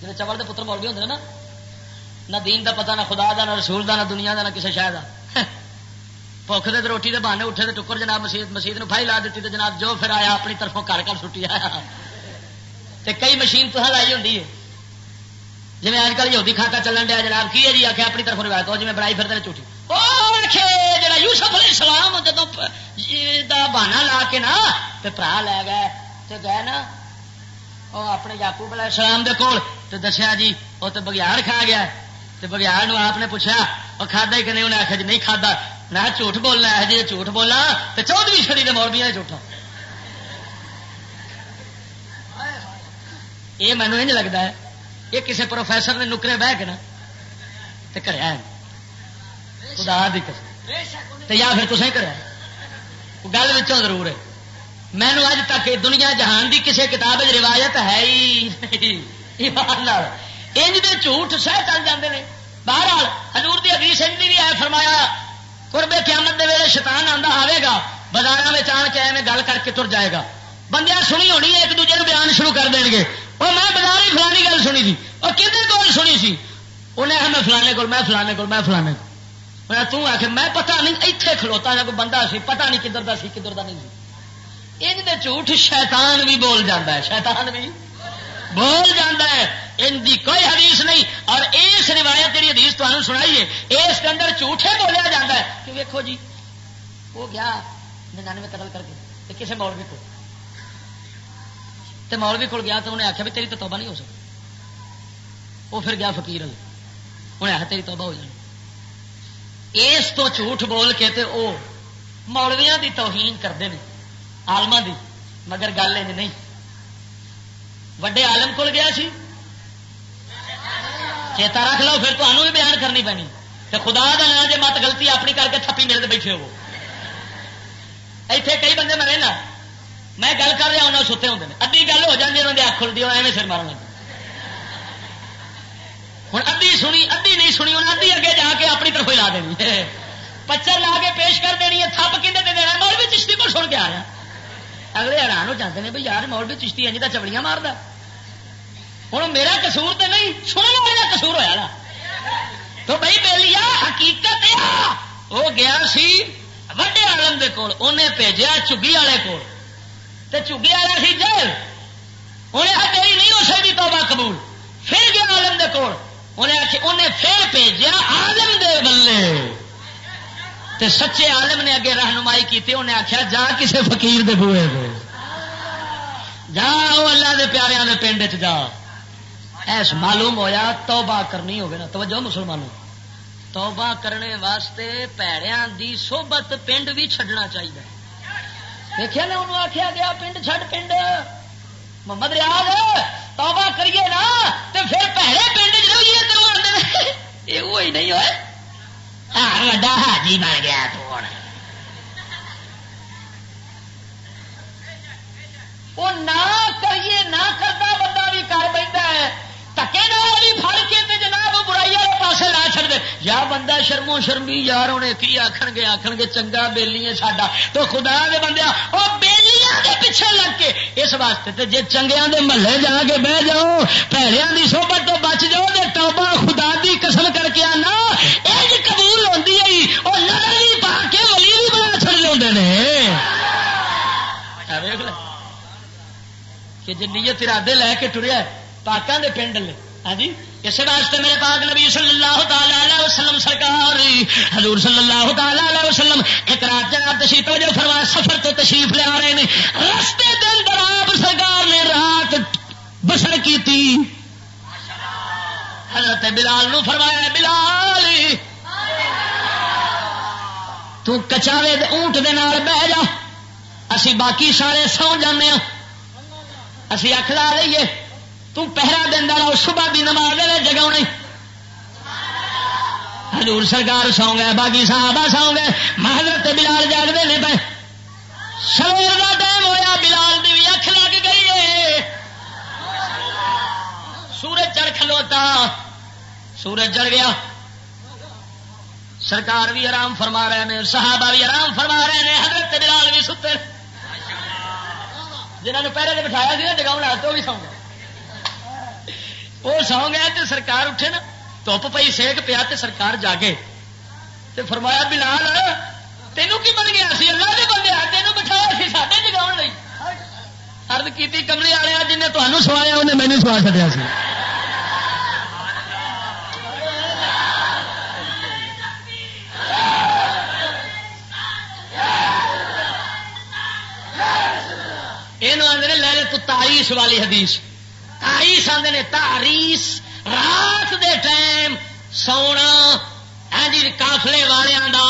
جی چور دے پتر مولوی ہوں نا، نہ دین دا پتہ، نہ خدا دا، نہ رسول دا، نہ دنیا دا، نہ کسی شہر کا بخ دے روٹی دے بہانے اٹھے ٹکر جناب مسیح مسیح نو پھائی لا دیتی تو جناب جو پھر آیا اپنی طرفوں کر کر سٹی آیا۔ تے کئی مشین تو لائی ہوں جی اج کل یہودی کھاتا چلن دیا، جناب کی ہے جی؟ آخر اپنی طرف روایت ہو جی بڑائی پھر جھوٹی جا یوسف علیہ السلام جدو بہانا لا کے نا برا لے گئے۔ تو گئے نا وہ اپنے یاقوب علیہ السلام دے کول، تو دسیا جی وہ تو بگیار کھا گیا تو بگیار آپ نے پوچھا وہ کھدا ہی کہ نہیں؟ انہیں آخیا جی نہیں کھدا نہ جھوٹ بولنا ہے جی جھوٹ بولنا تو چودویں سڑی کے مولویا جھوٹا یہ مینو انج لگتا ہے یہ کسی پروفیسر نے نکرے بہ کے نا کرا خدا دی یا پھر تصے کرا گل بچوں ضرور ہے۔ مینو اج تک دنیا جہان دی کسی کتاب روایت ہے ہی انج دے جھوٹ سہ چل جاتے ہیں بہرحال، حضور دی حدیث انج بھی ہے فرمایا، قربے قیامت دے ویلے شیطان آندا آئے گا بازار میں آن کے ایویں گل کر کے تر جائے گا بندے سنی ہونی ہے، ایک دوجے بیان شروع کر دیں گے۔ وہ میں بازار ہی فلانی گل سنی تھی۔ اور کھے کول سنی سی؟ انہیں میں فلانے کو میں فلانے کو میں فلانے کو میں توں میں پتا نہیں اتنے کھلوتا کوئی بندہ سی پتا نہیں کدھر کا سی، کدھر کا نہیں سی۔ ان جھوٹ شیطان بھی بول جاتا ہے، شیطان بھی بول جاتا ہے۔ ان کی کوئی حدیث نہیں۔ اور اس روایت جی حدیث تمہیں سنائی ہے، اس کے اندر جھوٹے بولیا جاتا ہے۔ کہ ویکو جی وہ گیا ننانوے قتل کر کے کسی مولوی کو تے مولوی کو گیا تو انہیں آخیا بھی تیری تو توبہ نہیں ہو سکتی۔ وہ پھر گیا فکیر انہیں آخیا تیری توبہ ہو جانی۔ اس تو جھوٹ بول کے تے او مولویا دی توہین کرتے ہیں آلما دی، مگر گل نہیں۔ وڈے عالم کول گیا سی۔ چیتا رکھ لو، پھر تمہوں بھی بیان کرنی پینی۔ تو خدا کا نام جی مت گلتی اپنی کر کے تھپی میرے بیٹھے ہو۔ ایتھے کئی بندے مرے نا۔ میں گل کر رہا انہوں ستے ہوتے ہیں ادھی گل ہو جاتی انہوں نے اک کھلتی ایویں سر مارن لگ ہوں ادھی سنی، ادھی نہیں سنی انہیں ادھی اگے جا کے اپنی طرف لا دینی۔ پچر لا کے پیش کر دینی ہے، تھپ کھے دینا مول بھی چشتی کو سن کے آ رہا اگلے حیران ہو جاتے ہیں بھائی یار مول بھی چشتی ہے چوڑیاں مارتا ہوں میرا کسور تو نہیں سننے والے کا کسور ہوا نا تو بھائی بہلی حقیقت وہ گیا سی وڈے آلم کے کول انہیں بھیجا چگی والے کو چگی والا سی جیل۔ انہیں تیری نہیں ہو سکتی توبہ قبول۔ پھر گیا آلم کے کول۔ انہیں انہیں پھر بھیجا آلم دے بلے۔ تے سچے عالم نے اگے رہنمائی کی انہیں آخیا جا کسے فقیر دے بوئے دے۔ جا وہ اللہ دے پیاریاں دے پنڈ چ جا۔ ایس معلوم ہویا، توبہ کرنی ہوگی نا۔ توجہ مسلمانوں، توبہ کرنے واسطے پیڑیاں دی صحبت پنڈ بھی چھڈنا چاہیے۔ دیکھا نا، انہوں آخیا گیا، پنڈ چھڈ پنڈ۔ محمد ریاض، توبہ کریے نا تو پھر پہلے پنڈ چیے تو یہ وہی نہیں ہوئے۔ وا حاجی بن گیا تو وہ نہ کریے نہ کرتا بندہ بھی کر پہ تکے نہ فر کے جناب برائی والے پاس لا چڑ دے یا بندہ شرمو شرمی یار انہیں کی آخر گے؟ آخر گے، چنگا بےلی ہے ساڈا۔ تو خدا دے بندے وہ بےلیاں دے پیچھے لگ کے اس واسطے تے جے چنگیا دے محلے جا کے بہ جاؤ پیڑیا دی صحبت تو بچ جاؤ دے توبہ خدا دی قسم کر کے آنا۔ اج جی قبول ہوتی ہے وہ نظر بھی پا کے ولی بھی بنا چڑ دے کہ جی نیت ارادے لے کے ٹریا پاکوں کے پنڈ لے۔ ہاں جی؟ اس واسطے میرے پاک نبی صلی اللہ تعالی وسلم سرکار حضور صلی اللہ تعالی وسلم ایک رات جناب تشریف جو فرما، سفر تو تشریف لے آ رہے ہیں رستے دن دراب سرکار نے رات بسر کی تھی حضرت بلال نو فرمایا، بلال! تو کچاوے اونٹ دے نال بہ جا۔ اسی باقی سارے سو جانے ہاں اسی اکھ لا رہیے تہرا دینا رہو صبح بھی نماز دے جگہ نہیں حضور سرکار سو گئے باقی صاحب سو گئے حضرت بلال جاگتے نہیں پے سویر کا ٹائم ہوا بلال کی بھی اکھ لگ گئی ہے۔ سورج چڑھ کھلوتا، سورج چڑھ گیا۔ سرکار بھی آرام فرما رہے ہیں صحابہ بھی آرام فرما رہے ہیں حضرت بلال بھی ستے۔ جنہوں نے پہلے بٹھایا سی نا جگا تو بھی سو گئے وہ سو گیا تو سرکار اٹھے نا دپ پی سیک پیا تو سرکار جاگے۔ تو فرمایا، بلال، تینوں کی بن گیا سی؟ اللہ نے بندے تینوں بٹھایا سی ساڈے جگاؤ ارد کی کملی والے جنہیں تمہیں سوایا، انہیں مینو سوا چڑیا سی۔ یہ آدھے لے تو والی حدیث۔ تاریس آدھے نے تاریس، رات دے ٹائم سونا ہاں جی کافلے والوں کا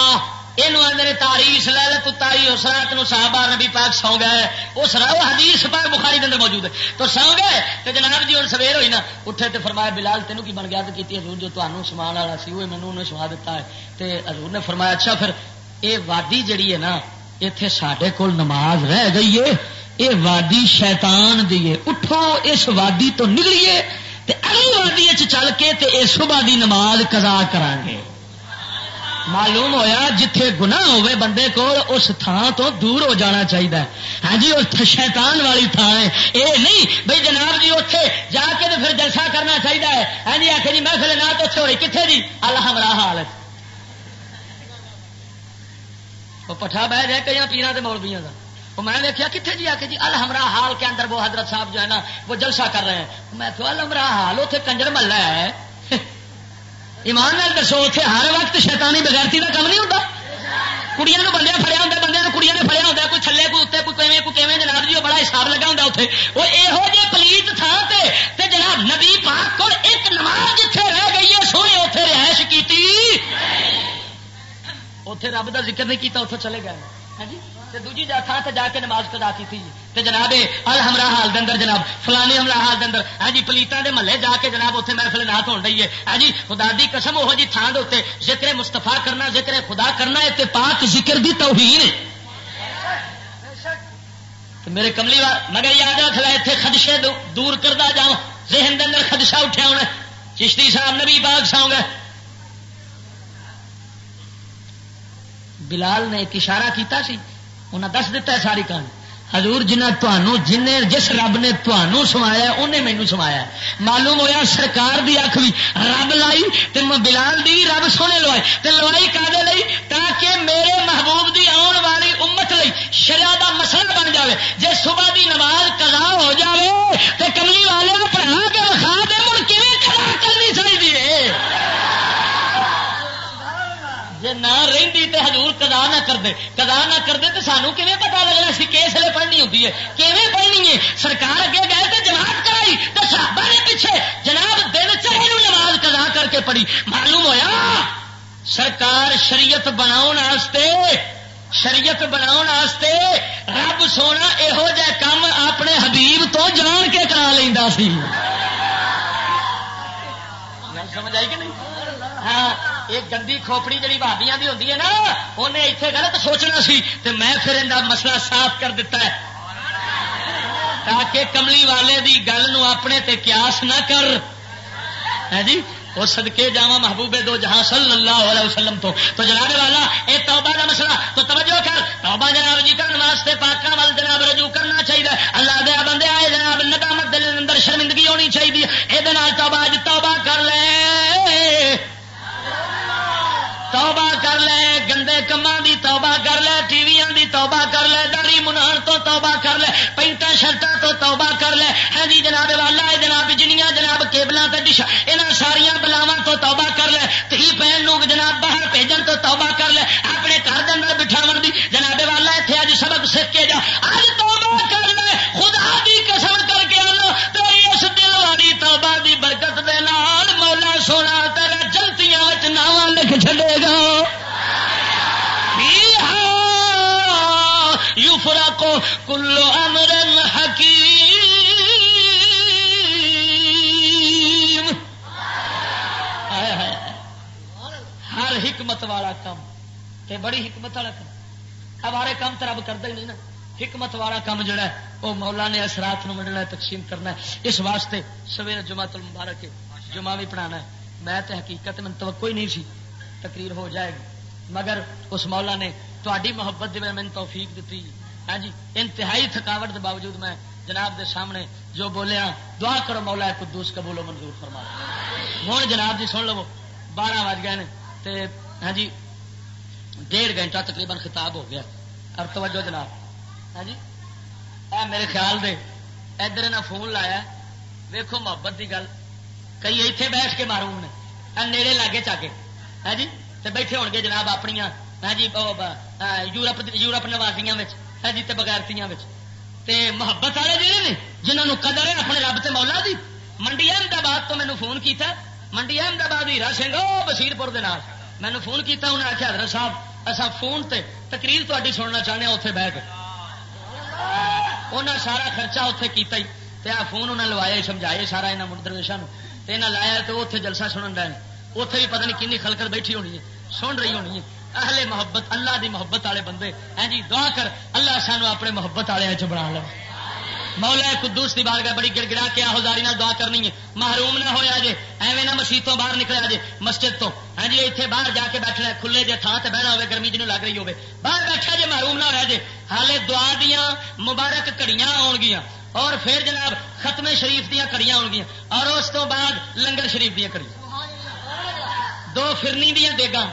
یہ آدھے تاریخ لے لے تو تاری اس رات نو صحابہ نبی پاک سو گئے، اس راہ حدیث پاک بخاری دن موجود ہے۔ تو سو گئے، تو جناب جی ہوں سویر ہوئی نا، اٹھے تو فرمایا، بلال تینوں کی بن گیا؟ تو کی حضور جو تمہوں سامان والا سی وہ مینو انہیں سوا دیتا ہے۔ تو حضور نے فرمایا اچھا پھر یہ وادی جڑی ہے نا اتے سڈے کول نماز رہ گئی ہے یہ وادی شیطان دی اٹھو اس وادی تو نکلیے اگلی وادی چل کے تے صبح دی نماز قضا کران گے معلوم ہویا جتھے گنا ہوے بندے کو اس تھان تو دور ہو جانا چاہیے ہاں جی اس شیطان والی تھان ہے۔ اے نہیں بھائی جناب جی اتنے جا کے تو پھر جلسہ کرنا چاہیے ہاں جی آخر جی محفل نہ تو ہو رہی کتنے جی؟ اللہ ہمراہ حالت وہ پٹھا بہ جائے کئی پیران کے مولبیاں کا وہ میں نے دیکھا کتنے جی آ کے جی؟ الحمرا حال کے اندر وہ حضرت صاحب جو ہے نا وہ جلسہ کر رہے ہیں۔ میں تو الحمرا حال اتنے کنجر محلہ ہے۔ ایمان لال دسو اتنے ہر وقت شیطانی بغیرتی کا کام نہیں ہوتا کڑیاں بندے فریا ہوتا بندے کڑیاں نے فریا ہوتا کوئی تھلے کوئی اتنے کوئی کوئی کوئی جناب جی بڑا حساب لگا ہوتا اتنے وہ یہو جہ پلیت تھان سے جناب نبی پاک کو ایک نماز جتنے رہ گئی ہے سونے اتنے رہائش کی اتے رب کا ذکر نہیں کیا اتوں چلے گئے۔ ہاں جی؟ دوجی تھان سے جا کے نماز پدا کی تھی جناب الحمرا حال دے اندر جناب، فلانی ہمرا حال دے اندر۔ ہاں جی پلیتوں کے محلے جا کے جناب اتنے محفل نات ہو رہی ہے ہاں جی خدا دی قسم وہ جی تھان دے ذکر مستفا کرنا، ذکر خدا کرنا ہے پاک ذکر دی توہین میرے کملی بار مگر یاد رکھ لے اتنے خدشے دور کرتا جاؤ ذہن دے اندر خدشہ اٹھا ہونا۔ چشتی صاحب، نبی پاک ساؤں گے۔ بلال نے ایک اشارہ کیتا سی۔ انہیں دس دتا ہے ساری کہانی۔ حضور جنہ تنوع جن جس رب نے تنوع سمایا انہیں مینو سمایا معلوم ہویا سرکار دی اکھ بھی رب لائی تے بلال دی رب سونے لوائی۔ تے لوائی کادے لئی؟ تاکہ میرے محبوب دی آن والی امت لئی شرع دا مسئلہ بن جاوے۔ جے صبح دی نماز قضا ہو جاوے، تے کملی والے پڑھا کے وکھا دے، مڑ کیویں کھڑا کرنی چاہیے جی نہ رہی تو ہزور کدا نہ کرتے کدا نہ کرتے تو سانو کھے پتا لگنا سی کس لیے پڑھنی ہوتی ہے۔ کیون پڑھنی ہے؟ سرکار اگے گئے تو جماعت کرائی تو صحابہ نے پیچھے جناب دن چاہے نماز کدا کر کے پڑھی۔ معلوم ہویا؟ سرکار شریعت بناؤ شریعت بناؤ رب سونا یہو جہ کام اپنے حبیب تو جان کے کرا لینا سی۔ سمجھ آئی کہ نہیں؟ ہاں ایک گندی کھوپڑی جی بھابیاں دی ہوتی ہے نا انہیں اتنے غلط سوچنا سی تو میں پھر ان مسئلہ صاف کر دیتا ہے۔ تاکہ کملی والے دی گل نو اپنے تے قیاس نہ کر۔ ہے جی؟ وہ سدکے جا محبوبے دو جہاں صلی اللہ علیہ وسلم تو۔ تو جناب والا یہ توبہ کا مسئلہ۔ تو توجہ کر۔ توبہ جناب جی کرنے واسطے پاکوں وال جناب رجوع کرنا چاہیے اللہ دیا بندے آئے جناب، ندامت دل اندر شرمندگی ہونی چاہیے یہ توبہ توبہ کر لے۔ توبہ کر لے، گندے کما دی توبہ کر لے، ٹی وی دی توبہ کر لے داری منان تو توبہ کر لے پینٹا شرٹا تو توبہ کر لے۔ ہاں جی جناب والا ہے جناب جنیاں، جناب کیبل ڈشا یہاں ساریا بلاوا تو توبہ کر لے۔ تھی پہن لوگ جناب باہر بھیجن تو توبہ کر لے۔ اپنے گھر کے اندر بٹھاو دی۔ جناب والا اتنے اج سبق سیکھ کے جا۔ اج توبہ کر لے، خدا دی قسم کر کے آنا تو اس دل والی توبہ دی برکت دے نال، مولا سونا تیرا جلتیاں ناواں لکھ چلے گا۔ یو فرا کو کلو امرن حکیم۔ ہر حکمت والا کام تے بڑی حکمت والا کام ہمارے کام تو رب کرتا ہی نہیں نا۔ حکمت والا کام جڑا ہے، وہ مولا نے اس اثرات منڈنا ہے تقسیم کرنا ہے۔ اس واسطے سویر جمع المبارک جمعہ بھی پڑھانا ہے۔ میں تے حقیقت میں توقع ہی نہیں سی، تقریر ہو جائے گی۔ مگر اس مولا نے تاری محبت میں میں توفیق دیتی ہاں جی انتہائی تھکاوٹ کے باوجود میں جناب دے سامنے جو بولیا، دعا کرو مولا قدوس قبول و منظور فرما۔ ہوں جناب جی سن لو، بارہ بج گئے ہاں جی ڈیڑھ گھنٹہ تقریباً خطاب ہو گیا۔ اور توجہ جناب۔ ہاں جی اے میرے خیال دے، ادھر نہ فون لایا ویکو محبت کی گل۔ کئی اتنے بیٹھ کے معروم نے۔ نیڑے لاگے چا کے ہاں جی بیٹھے ہو گے جناب اپنی ہاں جی؟ یورپ یورپ نوازیاں ہاں جی؟ بغیرتیاں محبت والے جہے نے جنہوں قدر ہے اپنے رب سے مولا دی۔ منڈی احمدآباد تو مینو فون کیتا۔ منڈی احمدآباد ہیرا سنگھ بشیر پور مینو فون کیتا انہیں آخیا حضرت صاحب اصا فون تے تقریر تاری سننا چاہتے ہیں اتنے بہ کے انہیں سارا خرچہ اتنے کیتا ہی۔ تے آ فون انہیں لوایا سمجھایا سارا یہاں مردرویشا یہاں لایا تو اتنے جلسہ سنن رہے اتنے بھی پتہ نہیں کنی خلکت بیٹھی ہونی ہے، سن رہی ہونی ہے۔ اہل محبت، اللہ دی محبت والے بندے۔ ہیں جی دعا کر اللہ سانو اپنے محبت والے چ بنا لو مولا قدوس دی بار بڑی گڑ گڑا کے آہداری دعا کرنی ہے۔ محروم نہ ہویا جے، ایویں نہ مسیتوں باہر نکلیا جے، مسجد تو۔ ہاں جی اتنے باہر جا کے بیٹھنا کھلے جے تھان سے بہنا ہوگی گرمی جنوب لگ رہی ہوگی باہر بیٹھا جے، محروم نہ ہوا جے ہالے دعا دیا مبارک کڑیاں آنگیاں۔ اور پھر جناب ختم شریف دیا کڑیاں آن گیا اور اس تو بعد لنگر شریف دیا کڑی دو فرنی دیا دیگاں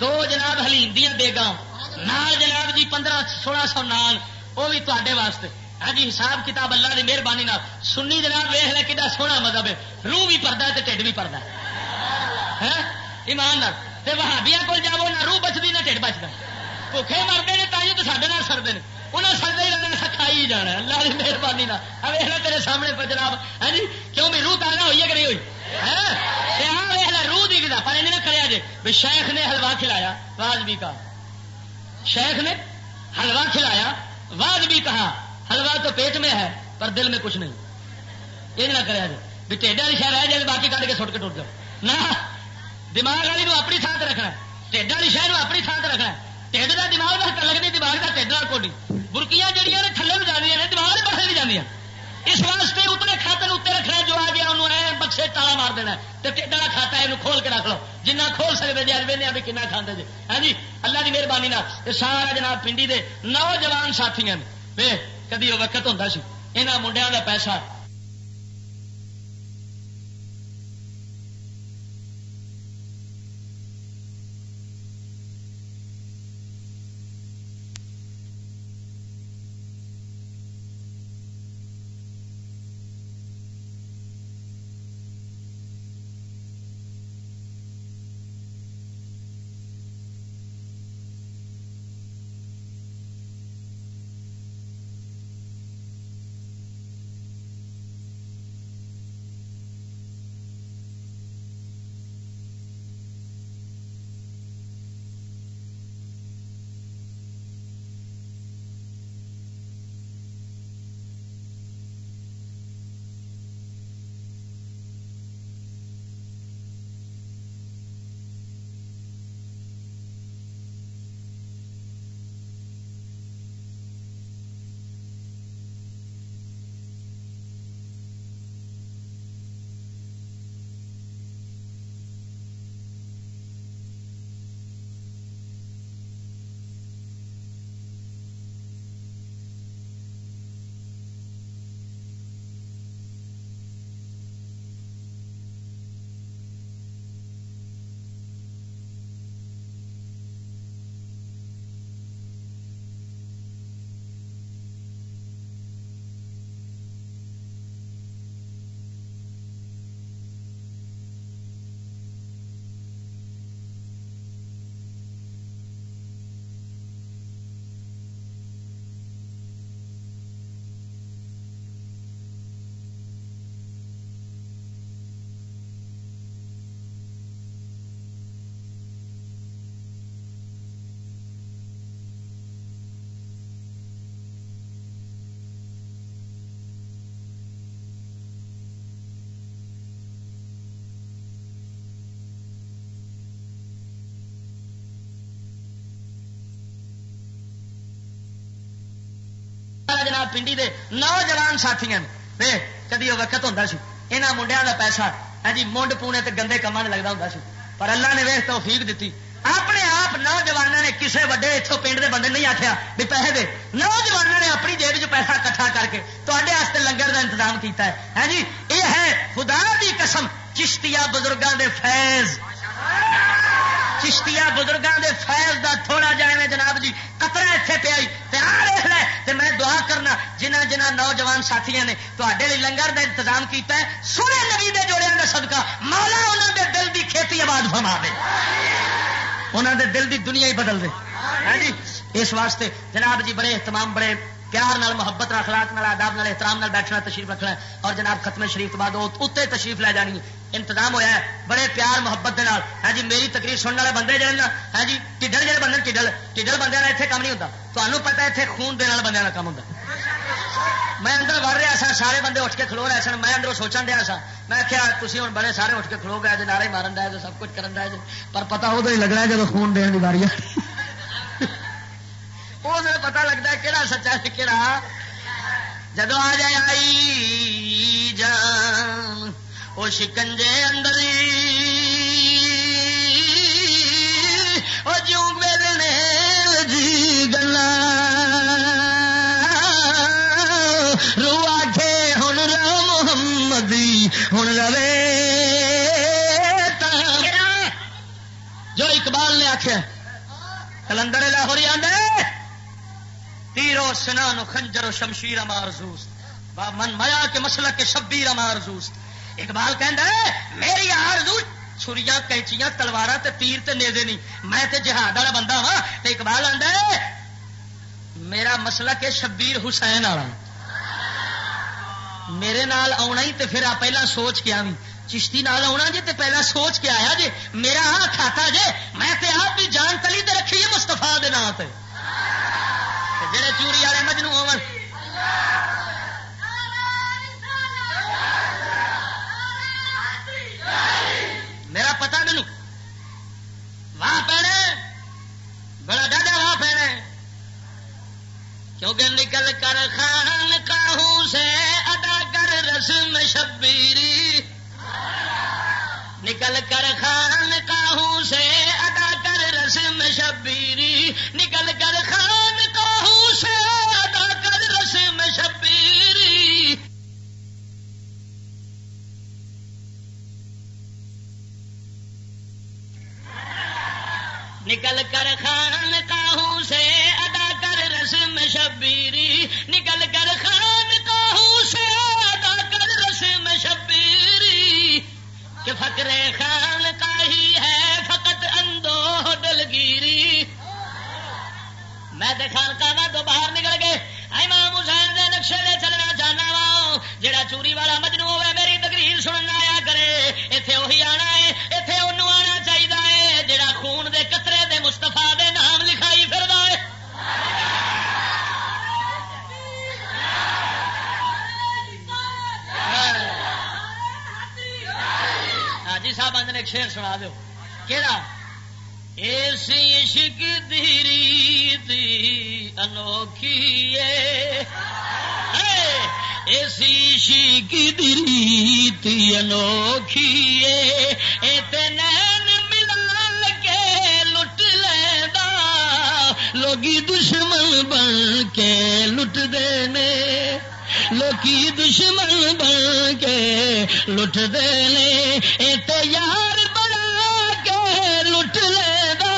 دو جناب حلیم دیا دیگاں نال جناب جی پندرہ سولہ سو نان وہ بھی تے واسطے۔ ہاں جی حساب کتاب اللہ کی مہربانی سنی جناب ویخ لے کہ سونا مذہب ہے۔ روح بھی پڑتا ہے ٹھڈ بھی پڑتا ہے۔ ہاں، ایمان وہابیا کو جاؤ، نہ روح بچتی نہ ٹھڈ بچتا بھوکھے مرتے ہیں تھی تو سارے سردے ہیں انہیں سردے ہی رہنا سکھائی جانا اللہ کی مہربانی ویخ لے تیرے سامنے پر جناب۔ ہاں جی؟ کیوں بھی روح تازہ ہوئی ہے کہ نہیں ہوئی؟ ہاں؟ روح دی گا پر انہیں کریا جی بھی شیخ نے حلوا کھلایا واج بھی کہا۔ شیخ نے حلوا کھلایا واج بھی کہا۔ حلوا تو پیٹ میں ہے، پر دل میں کچھ نہیں۔ یہ نہ کرے بھی ٹھڈا نشا رہ جائے، باقی کٹ کے سٹ کے ٹوٹ جاؤ نہ۔ دماغ والی اپنی تھان سے رکھنا ٹھڈا نشا اپنی تھان سے رکھنا ٹھڈ کا دماغ کا لگنی دماغ کا ٹھڈا کوڈی برکیاں جہیا نے تھلے میں جانے دماغ والے پاسے بھی جانا اس واسطے اتنے کھاتے اتنے رکھنا جو آ گیا انہوں نے بخشے تالا مار دینا تو ٹھڈا کھاتا ہے کھول کے رکھ لو جنہ کھول سکتے جی اج بھی کنا کھانے جی ہاں جی اللہ کی مہربانی سارا جناب پنڈی کے نوجوان ساتھی ہیں کدی وہ وقت ہوتا سی یہاں منڈیا کا پیسہ جناب پنڈی دے نوجوان ساتھی کدی وہ وقت ہوتا سی یہاں منڈیا کا پیسہ ہاں جی منڈ پونے تے گندے کما لگتا ہوں سی۔ پر اللہ نے ویس توفیق دیتی اپنے آپ نوجوانوں نے کسی وڈے اتوں پنڈ کے بندے نہیں آخیا بھی پیسے دے۔ نوجوانوں نے اپنی جیب چ پیسہ کٹھا کر کے تے لنگر کا انتظام کیتا ہے۔ ہاں جی یہ ہے خدا کی قسم چشتیا بزرگوں دے فیض۔ چشتیا بزرگوں دے فیض دا تھوڑا جا جناب جی قطرہ اتنے پیا جنہ جنہ نوجوان ساتھی نے تے لنگر دا انتظام کیتا ہے، سونے نبی دے جوڑے کا صدقہ، مولا انہوں دے دل دی کھیتی آباد فرما دے۔ انہوں دے دل دی دنیا ہی بدل دے۔ ہاں جی؟ اس واسطے جناب جی بڑے اہتمام، بڑے پیار نال، محبت اخلاق نال، آداب نال، احترام نال بیٹھنا، تشریف رکھنا اور جناب ختم شریف بعد اتنے تشریف لے جانی۔ انتظام ہویا ہے۔ بڑے پیار، محبت کے نال۔ ہاں جی؟ میری تقریر سننے والے بندے جڑے ہاں جی؟ ٹھڈل جڑے بندے ٹھڈل ٹھڈل بندے کا اتنے کام نہیں ہوتا۔ تمہیں پتا اتنے خون دن بندے کا کام ہوتا میں اندر وڑ رہا سا، سارے بندے اٹھ کے کھلو رہے سن، میں اندر سوچن دیا سا۔ میں کیا تھی ہوں بڑے سارے اٹھ کے کھلو گئے نعرے مارن ڈائے سب کچھ کرن ڈائے پر پتا ادو ہی لگنا جب خون دن کی باری وہ پتا لگتا ہے کہڑا سچا ہے کہڑا جدو آ جائے آئی جان وہ شکنجے اندر وہ جو ملنے جی گلا ہوں روے جو اقبال نے آخیا کلندر لاہور آدھے تیرو سنان خنجر و شمشیر امارزوست من میا کے مسئلہ کے شبیر امارزوست اقبال کہ میری آرزو چھریاں کینچیاں تلوار تے تیر تے نیزے نہیں میں تے جہاد والا بندہ ہاں تے اقبال آدھا میرا مسئلہ کے شبیر حسین والا میرے نال آنا ہی تے پھر آپ پہلا سوچ کے آوی چشتی نال آنا جی تے پہلا سوچ کے آیا جی میرا ہاں کھاتا جے میں تے آپ بھی جان تلی تے رکھی ہے مستفا دے نام تے۔ جڑے چوری والے مجنو ہو میرا پتا مینو واہ پینے، بڑا ڈاڈا واہ پینے۔ کیونکہ نکل کر خان کاہوں سے ادا رسم شبیری نکل کر خان کاہوں سے ادا کر رسم شبیری نکل کر خان سے ادا کر رسم شبیری نکل کر خان کاہوں سے ادا کر رسم شبیری کہ فکر خان کا ہی ہے، فقط اندو دلگیری میں خان کا تو باہر نکل گئے۔ امام حسین دے نقشے دے چلنا جانا وا۔ جڑا چوری والا مجنو ہوئے، میری تقریر سننا آیا کرے۔ اتے وہی آنا ہے اتے انہوں آنا چاہیے جڑا خون دے ہاں جی صاحب آدھے ایک شیر سنا دو۔ کہڑا ایسی عشق دھیری دی انوکھی ایسی عشق دھیری تھی انوکھی نین ملا کے لٹ لینا۔ لوگی دشمن بن کے لٹ دینے۔ لوکی دشمن بن کے لٹ دے لے اے تو یار بنا کے لٹ لے دا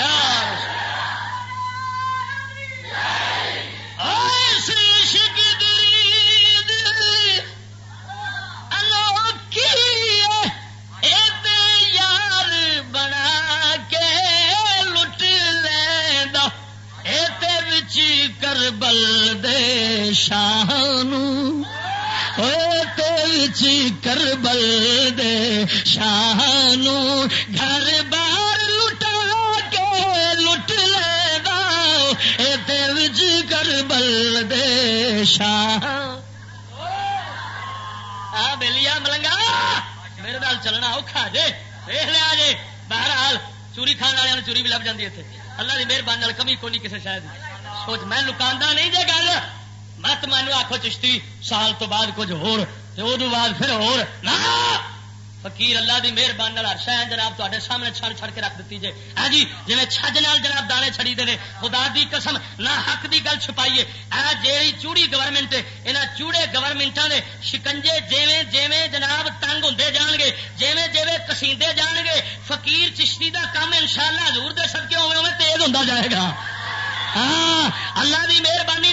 کربل دے گھر بار لٹا کے لٹ لے دل کربل دے شاہ۔ بلیا ملنگا، میرے نال چلنا اوکھا جے۔ دیکھ لیا جے۔ بہرحال چوری کھان والے چوری بھی لب جاتی اتنے اللہ کی مہربانی کمی کو نہیں کسی شاید سوچ، میں لکانا نہیں جے گل۔ مت مینو آخو چشتی، سال تو بعد کچھ ہو بعد پھر ہو فقیر اللہ دی مہربانی ہر جناب تے سامنے چھڑ چھڑ کے رکھ دیتی جی ہاں جی جی چھج نال جناب دانے چھڑی دے خدا دی قسم، نہ حق دی گل چھپائیے۔ جی چوڑی گورنمنٹ یہاں چوڑے گورنمنٹوں کے شکنجے جیویں جیویں جناب تنگ ہوں جان گے، جیویں جیویں کسیندے جان گے۔ فقیر چشتی دا کام ان شاء اللہ ہزور دے سب کے ہوئے تیز ہوں جائے گا۔ ہاں اللہ کی مہربانی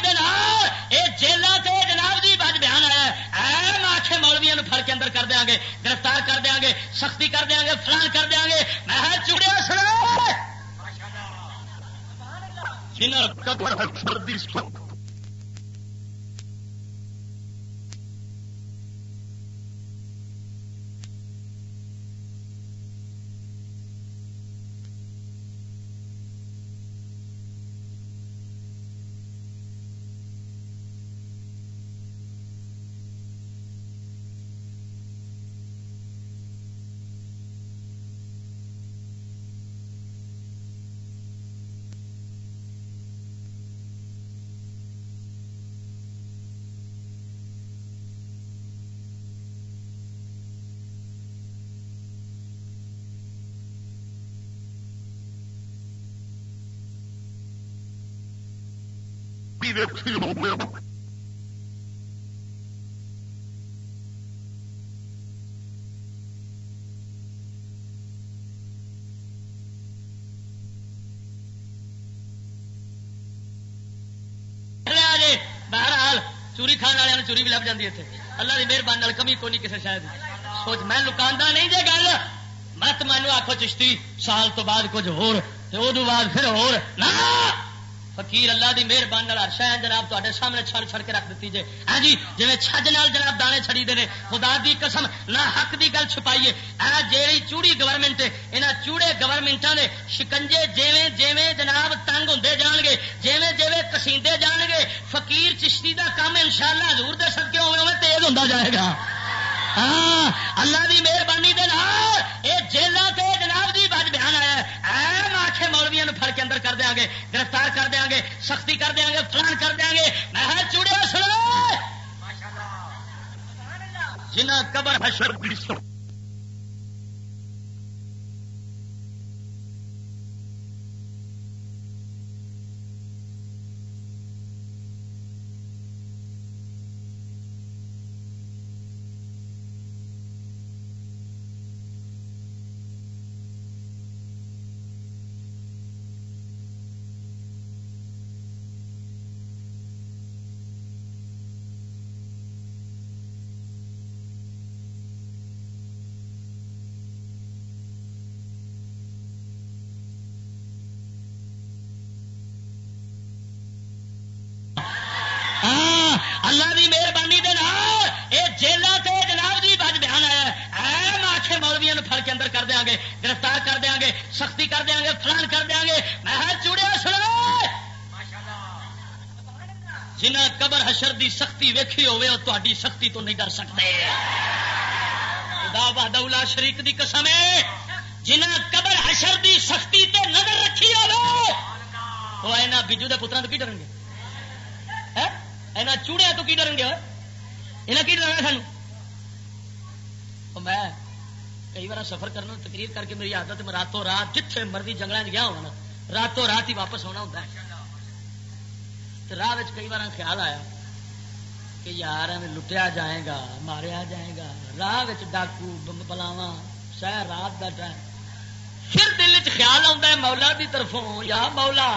جیلوں سے جناب جی بج بیان آیا آخے مولویا فر کے اندر کر دیا گے گرفتار کر دیا گے سختی کر دیا گے فلان کر دیا گے میں چڑیا سر ویکھی بہرحال چوری کھان والے چوری بھی لب جاتی اتنے اللہ کی مہربانی کمی کو نہیں کسی شاید سوچ میں لکانا نہیں جی گل۔ مت مینو آخو چشتی، سال تو بعد کچھ ہو بعد پھر ہو فقیر اللہ دی مہربانی نال ہر شہ جناب تے سامنے چھڑ چھڑ کے رکھ دیتی جی ہاں جی جی چھج نال جناب دانے چھڑی دے نے، خدا دی قسم، نہ حق دی گل چھپائیے۔ جی چوڑی گورنمنٹ یہاں چوڑے گورنمنٹوں کے شکنجے جیویں جیویں جناب تنگ ہوں جان گے، جیویں جیویں کسیندے جان گے۔ فقیر چشتی دا کام ان شاء اللہ ہزور دے سکے تیز ہوں جائے گا۔ ہاں اللہ دی مہربانی یہ جیلوں سے جناب دی بج بیان آیا ایم آخے مولویا پھڑ کے اندر کر دیا گے، گرفتار کر دیا گے، سختی کر دیا گے، فلان کر دیا گے۔ میں چوڑیا سنو جنہ قبر حشر آخے مولویا پھڑ کے اندر کر دیا گے، گرفتار کر دیا گے، سختی کر دیا گے، فلان کر دیا گے۔ میں چوڑیا سنو جنہ قبر حشر دی سختی ویکھی ہوے وہ تاری سختی تو نہیں ڈر سکتے۔ خدا شریک دی قسم ہے۔ جنہ قبر حشر دی سختی تے نظر رکھی ہو وہ اینا بجو دے پترا تو کی ڈرن گے؟ یہاں چوڑیا تو کی ڈرن گیا یہاں کی ڈرنا سانو میں کئی بار سفر کرنا تقریر کر کے میری عادت میں راتوں رات جتنے مرضی جنگل گیا ہونا راتوں رات ہی واپس ہونا ہوتا ہے راہ کئی بار خیال آیا کہ یار لٹیا جائے گا ماریا جائے گا راہ ڈاکو بم بلاوا شاید رات کا ٹائم پھر دل چ خیال آتا ہے مولا کی طرفوں یا مولا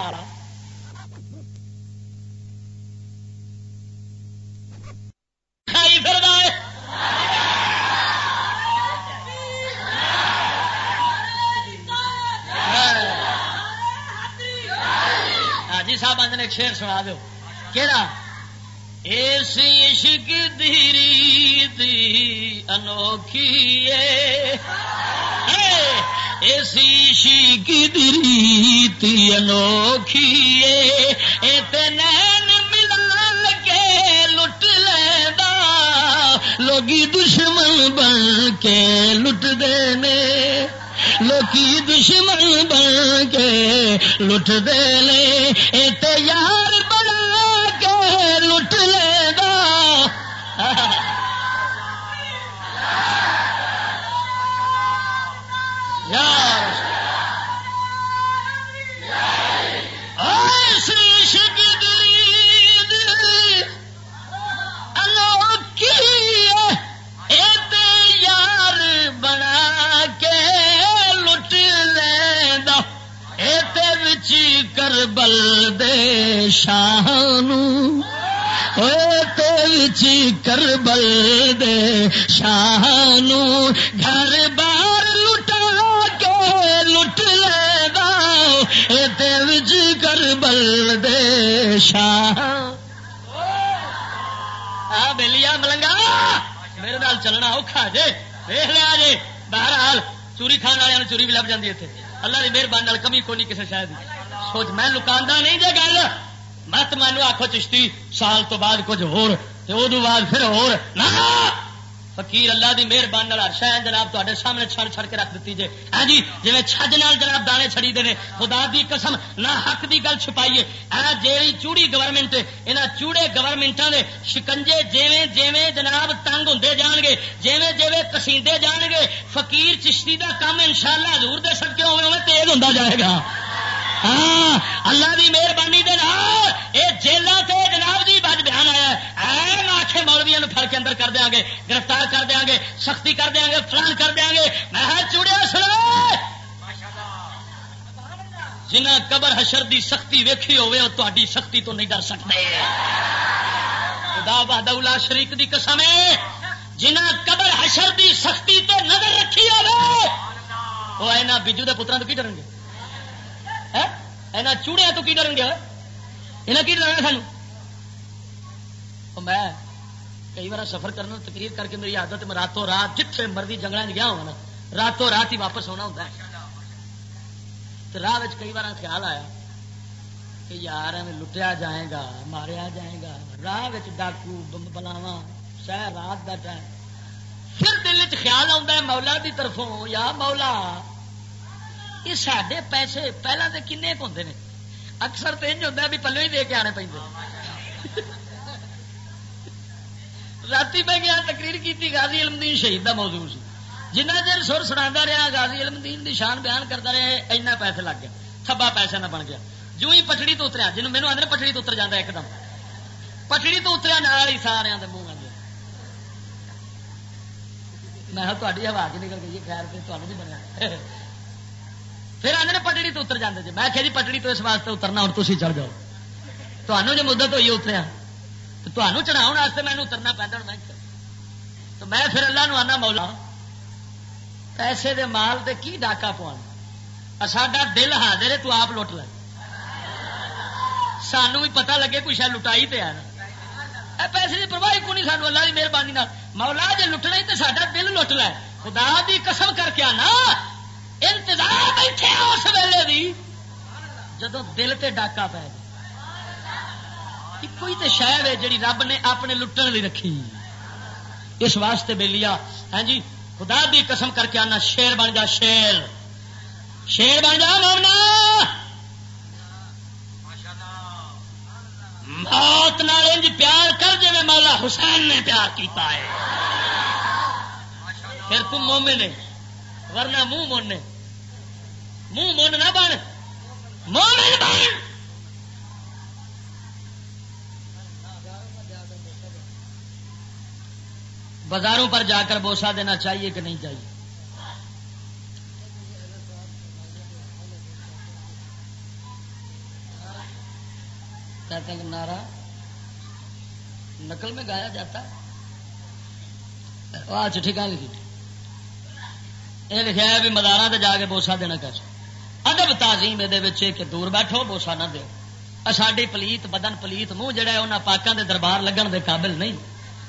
کھائی پھر حاجی صاحب آدھے ایک شیر سنا دو۔ کہڑا ایسی عشق دھیری دی انوکھی ایسی عشق دھیری تی انوکھی نین ملان کے لٹ لینا لوگی دشمن بن کے لٹ دینے۔ لوکی دشمن بن کے لٹ دے لے اے یار بنا کے لٹ لے جی کربل دے شانو کربل دے شانو گھر بار لٹا کے لٹ لے گا کربل دے شاہ۔ بلیا ملنگا۔ میرے نال چلنا اوکھا جے۔ دیکھ لیا جی بہرحال چوری کھان والے چوری بھی لب جاتی اتنے اللہ کی مہربانی کمی کو نہیں کسی شاید سوچ، میں لکانا نہیں جی گل۔ مت مینو آخو چشتی، سال تو بعد کچھ ہو بعد پھر ہو فقیر اللہ دی مہربانی شہ جناب تے سامنے چھڑ چھڑ کے رکھ دیتی جی ہاں جی جی چھج نال جناب دانے چھڑی دے خدا دی قسم، نہ حق دی گل چھپائیے۔ جی چوڑی گورنمنٹ یہاں چوڑے گورنمنٹوں کے شکنجے جیویں جیویں جناب تنگ ہوں جان گے، جیویں جیویں کسیندے جان گے۔ فقیر چشتی دا کام ان شاء اللہ ہزور دے سکے ہوئے تیز ہوں جائے گا۔ ہاں اللہ کی مہربانی یہ جیلوں سے جناب جی بج بیان آیا آخے مولویا پھڑ کے اندر کر دیا گے، گرفتار کر دیا گے، سختی کر دیا گے، فلان کر دیا گے۔ میں چوڑیا سن جنہ قبر حشر دی سختی ویکھی ہوئے وہ تاری سختی تو نہیں ڈر سکتے خدا بہادلا شریک دی قسم ہے۔ جنہ قبر حشر دی سختی تو نظر رکھی ہوئے وہ اینا بجو دے پترا تو کی ڈرن گے یہاں چوڑیا تو کی ڈرن گیا؟ یہاں کی ڈرنا سان میں کئی بار سفر کرنا تقریر کر کے میری عادت میں راتوں رات جتنے مرضی جنگل گیا ہوا نا، راتوں رات ہی واپس ہونا ہوتا ہے۔ راہ کئی بار خیال آیا کہ یار لٹیا جائے گا، ماریا جائے گا۔ راہ ڈاکو، بم بلاوا شہ رات کا ٹائم۔ پھر دل چ خیال آتا ہے، مولا کی طرفوں، یا مولا یہ سارے پیسے پہلے تو کن ہوتے ہیں اکثر تو یہ ہوتا بھی پلو ہی دے کے آنے پہ رات میں گیا، تقریر کی غازی علمدین شہید کا موضوع سی۔ جنہ چر سر سنا رہا غازی علمدین کی شان بیان کرتا رہا ایسا پیسے لگ گیا تھبا پیسہ نہ بن گیا۔ جو ہی پٹڑی تو اتریا جنوب میرے آدھے پٹڑی تو اتر جاتا ایک دم پٹڑی تو اتریا، نال ہی سارے منہ آدھے میں تاری آواز نکل گئی خیر پھر تمہیں بھی بنیا پھر آدھے پٹڑی تو اتر جاتے جی۔ میں کہ جی پٹڑی تو اس واسطے اترنا اور تھی چڑھ جاؤ۔ تمہوں جو مدت ہوئی اتریا تو تمہوں چڑھاؤ واسطے میں اترنا پہنتا میں تو میں پھر اللہ نو آنا، مولا، پیسے دے مال دے کی ڈاکا پوا ساڈا دل حاضر ہے، تو آپ لٹ لے۔ سانو بھی پتا لگے کچھ لٹائی پہ آنا۔ پیسے کی پرواہ کو نہیں سانو اللہ کی مہربانی مولا جی لٹنا ہی تو ساڈا دل لٹ لے۔ خدا دی قسم کر کے آنا۔ انتظار بیٹھے اس ویلے دی جدو دل تے ڈاکا پی کوئی تو شہر ہے جی رب نے اپنے لٹن لی رکھی۔ اس واسطے بے لیا ہاں جی خدا بھی قسم کر کے آنا، شیر بن جا، شیر۔ شیر بن جا مونا موت نال پیار کر جی مولا حسین نے پیار کیتا ہے۔ پھر تم مومن نے ورنہ منہ مونے منہ من نہ بن۔ مومن بن۔ بازاروں پر جا کر بوسا دینا چاہیے کہ نہیں چاہیے؟ کہتے ہیں نارا نقل میں گایا جاتا ہے۔ چٹھی کہاں لکھی یہ لکھا ہے بھی مدارا جا کے بوسا دینا کیسے ادب تعظیم یہ کہ دور بیٹھو بوسا نہ دو ساڈی پلیت، بدن پلیت، منہ جڑا ہے انہوں پاکوں دے دربار لگن دے قابل نہیں۔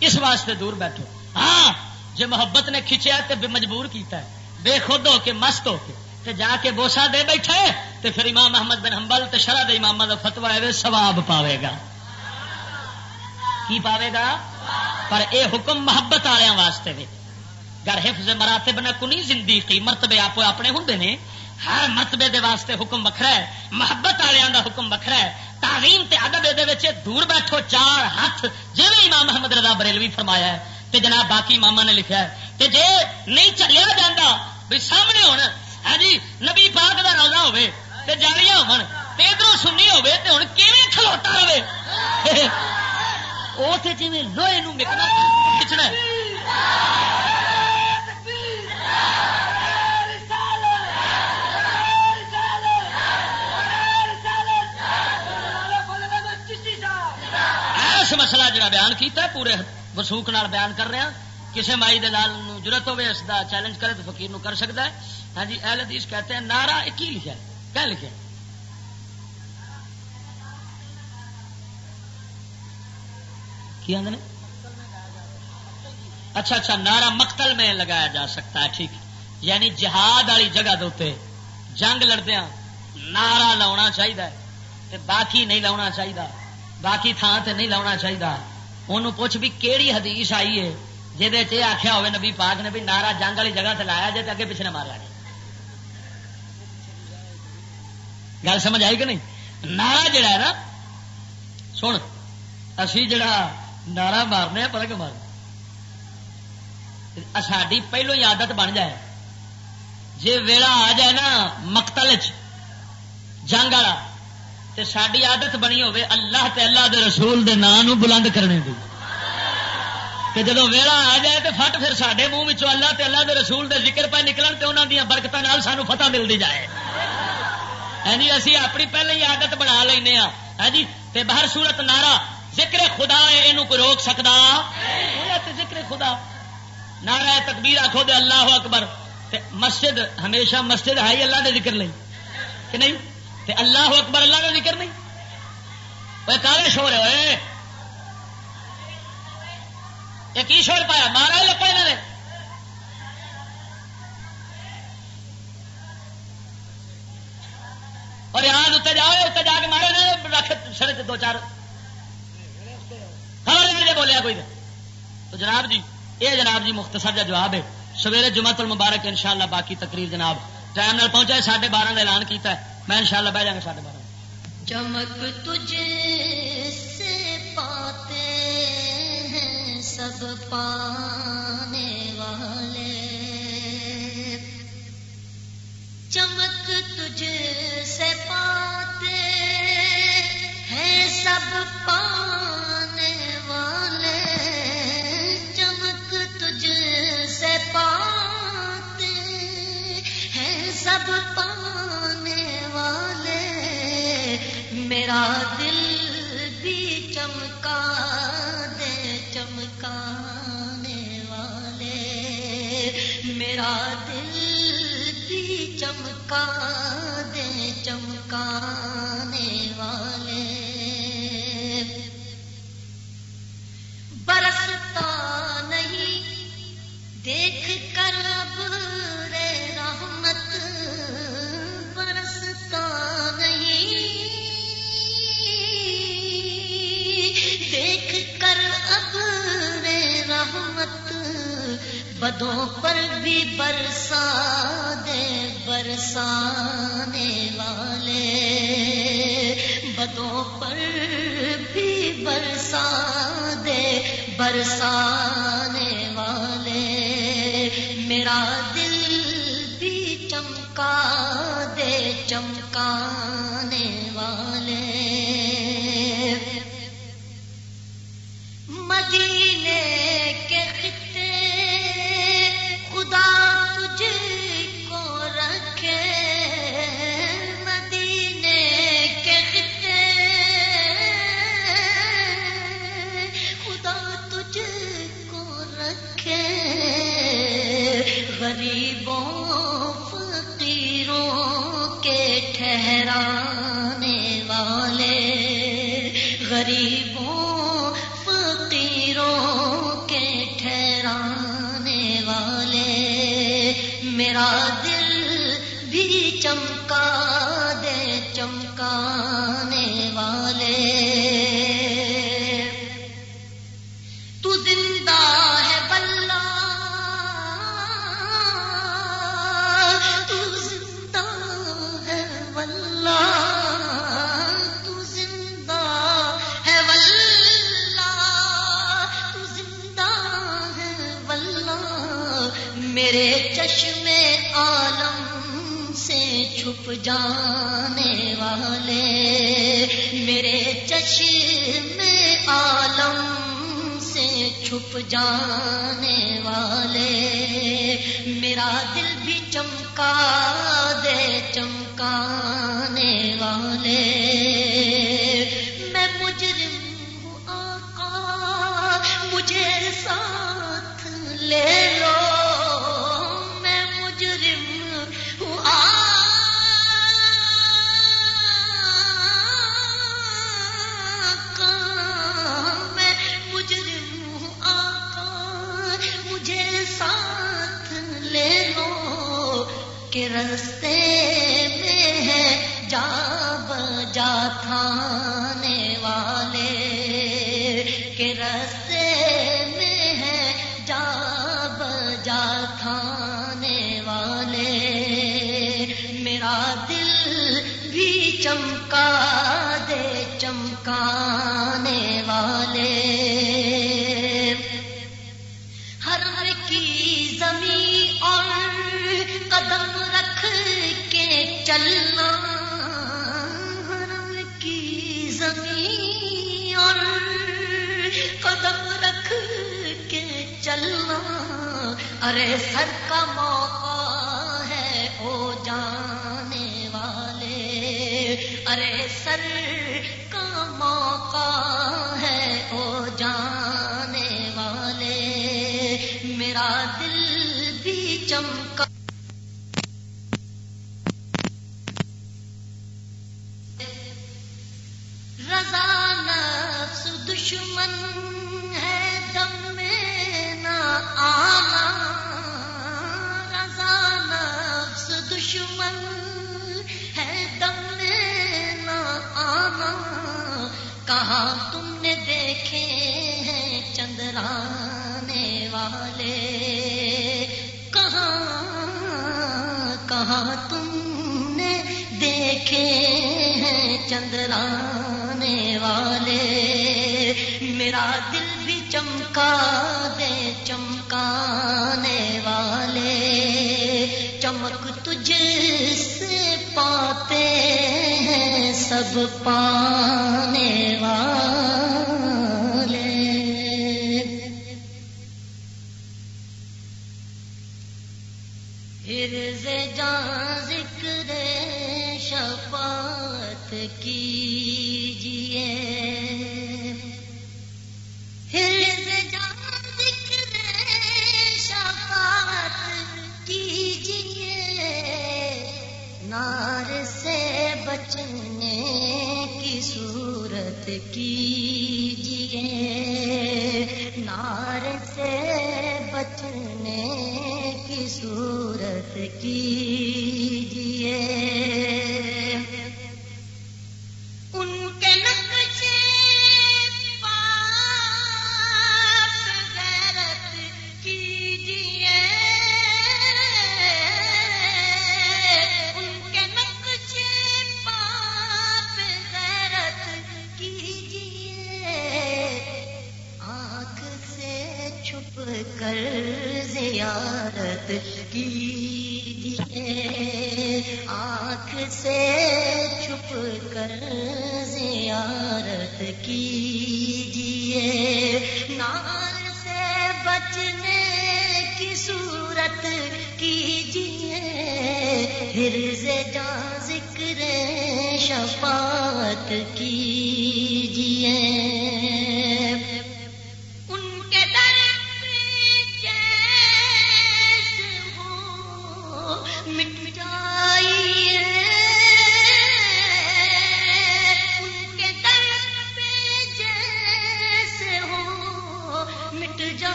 اس واسطے دور بیٹھو۔ ہاں جی محبت نے کھچیا تو مجبور کیتا ہے۔ بے خود ہو کے، مست ہو کے۔ تے جا کے بوسا دے بیٹھے، تے پھر امام محمد بن حنبل تے شرح دے امام کا فتوا ہے سواب پاوے گا۔ کی پاوے گا؟ پر اے حکم محبت والوں واسطے وے۔ گر حفظ مراتب نہ کنی زندگی، مرتبے آپ اپنے ہوں نے۔ ہر مرتبے دے واسطے حکم وکھرا ہے، محبت والوں دا حکم وکھرا ہے۔ تعلیم تے ادب یہ دور بیٹھو، چار ہاتھ جی امام محمد رضا بریلوی فرمایا ہے۔ تے جناب باقی ماما نے لکھا ہے تے جے نہیں چلیا جاتا بھی سامنے ہونا ہاں جی نبی پاک کا روزہ ہوے تے جالیاں ہون، تے ادھر سنی ہوے تے ہن کیویں کھلوتا رہے؟ وہ تے جویں لوہے نو مکنا کھچنا مسئلہ جڑا بیان کیتا ہے، پورے وسوخ نال بیان کر رہا کسی مائی دلال ضرورت ہوے اس دا چیلنج کرے تو فقیر نو کر سکتا ہے۔ ہاں جی اہل حدیث کہتے ہیں نارا کی لکھا ہے کیا لکھا ہے۔ کی آدھے اچھا اچھا نارا مقتل میں لگایا جا سکتا ہے، ٹھیک۔ یعنی جہاد والی جگہ دے جنگ لڑدیا نارا لاؤنا چاہیے باقی نہیں لاؤنا چاہیے باقی تھان سے نہیں لاؤنا چاہیے انہوں پوچھ بھی کہڑی حدیث آئی ہے جہد آخیا ہوئے نبی پاک نے بھی نارا جنگ والی جگہ سے لایا جائے تو اگے پچھلے مارا جائے گل سمجھ آئی کہ نہیں؟ نارا جڑا ہے نا، سن، اسی جڑا نارا مارنے پتا کہ ساری پہلو ہی عادت بن جائے۔ جی ویلا آ جائے نا، مقتل جنگ والا تو ساری عادت بنی ہوے اللہ تے اللہ دے رسول دے نام بلند کرنے کی کہ جب ویلا آ جائے تو فٹ پھر سارے منہ اللہ تے اللہ دے رسول دے ذکر پہ نکلن تو انہوں دیا برکتوں سانو فتح ملتی جائے۔ ہاں جی اسی اپنی پہلے ہی عادت بنا لینا ہاں۔ جی تے باہر صورت نارا ذکر خدا ہے یہ کوئی روک سکتا ذکر خدا۔ نارا تکبیر آخو دے اللہ اکبر۔ تے مسجد، ہمیشہ مسجد ہے اللہ دے ذکر نہیں کہ نہیں؟ تے اللہ اکبر، اللہ کا ذکر نہیں؟ وہ کالے شور ہے یہ کی شور پایا؟ مارا لپا یہاں نے اور یہاں اتنے جاؤ، اتنے جا کے مارے رکھ سڑک دو چار۔ ہمارے بولیا کوئی تو جناب جی یہ جناب جی مختصر جا جواب ہے۔ سویرے جمعت المبارک ان شاء اللہ باقی تقریر جناب ٹائم نال پہنچا ساڑھے بارہ کا اعلان کیتا ہے۔ میں انشاءاللہ بہ جاؤں گا ساڈے بارے چمک تجھ سے پاتے ہیں سب پانے والے۔ چمک تجھ سے پاتے ہیں سب پانے میرا دل بھی چمکا دے چمکانے والے۔ میرا دل بھی چمکا دے چمکانے والے۔ برستا نہیں دیکھ بدوں پر بھی برسا دے، برسانے والے۔ بدوں پر بھی برسا دے، برسانے والے۔ میرا دل بھی چمکا دے، چمکانے والے۔ مدینے کے غریبوں فقیروں کے ٹھہرانے جانے والے میرے چشم عالم سے چھپ جانے والے میرا دل بھی چمکا دے چمکانے والے میں مجرم ہوں آقا مجھے ساتھ لے لو کے رستے میں ہے جا بجا تھانے والے کے رستے میں ہے جا بجا تھانے والے میرا دل بھی چمکا دے، چمکانے والے ارے سر کا موقع ہے او جانے والے۔ ارے سر کا موقع ہے او جانے والے۔ میرا دل بھی چمکا۔ رضا نفس دشمن۔ آنا رضانہ سشمن ہے دم میں نہ آنا کہاں تم نے دیکھے ہیں چندرانے والے؟ کہاں کہاں تم نے دیکھے چندرانے والے، میرا دل بھی چمکا دے چمکانے والے۔ چمک تجھ سے پاتے ہیں سب پانے والے۔ ہرز جان کیجیے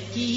کی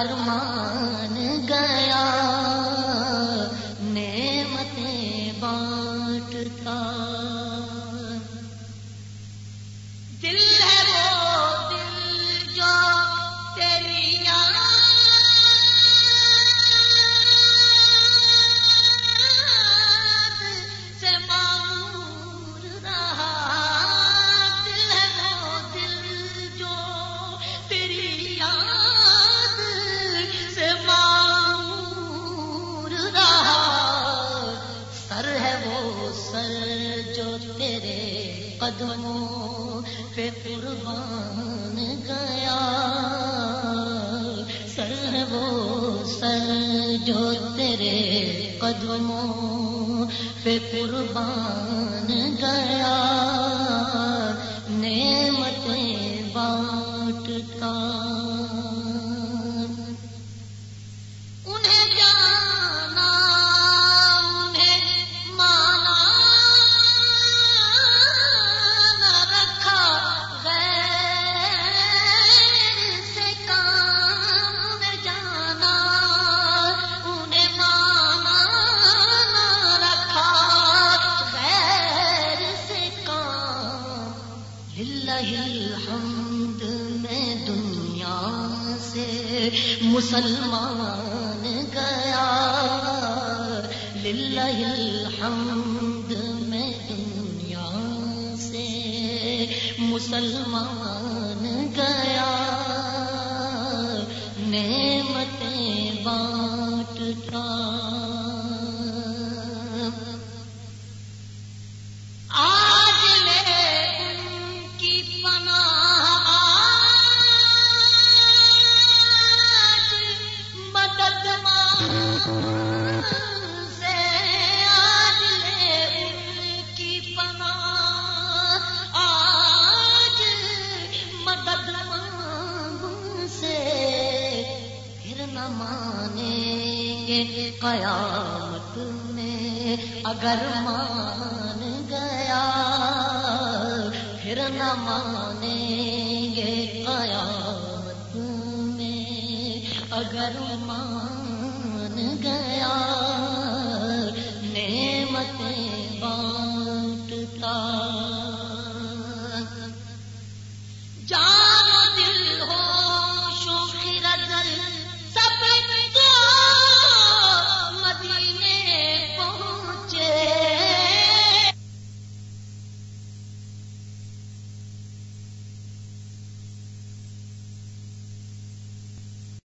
پر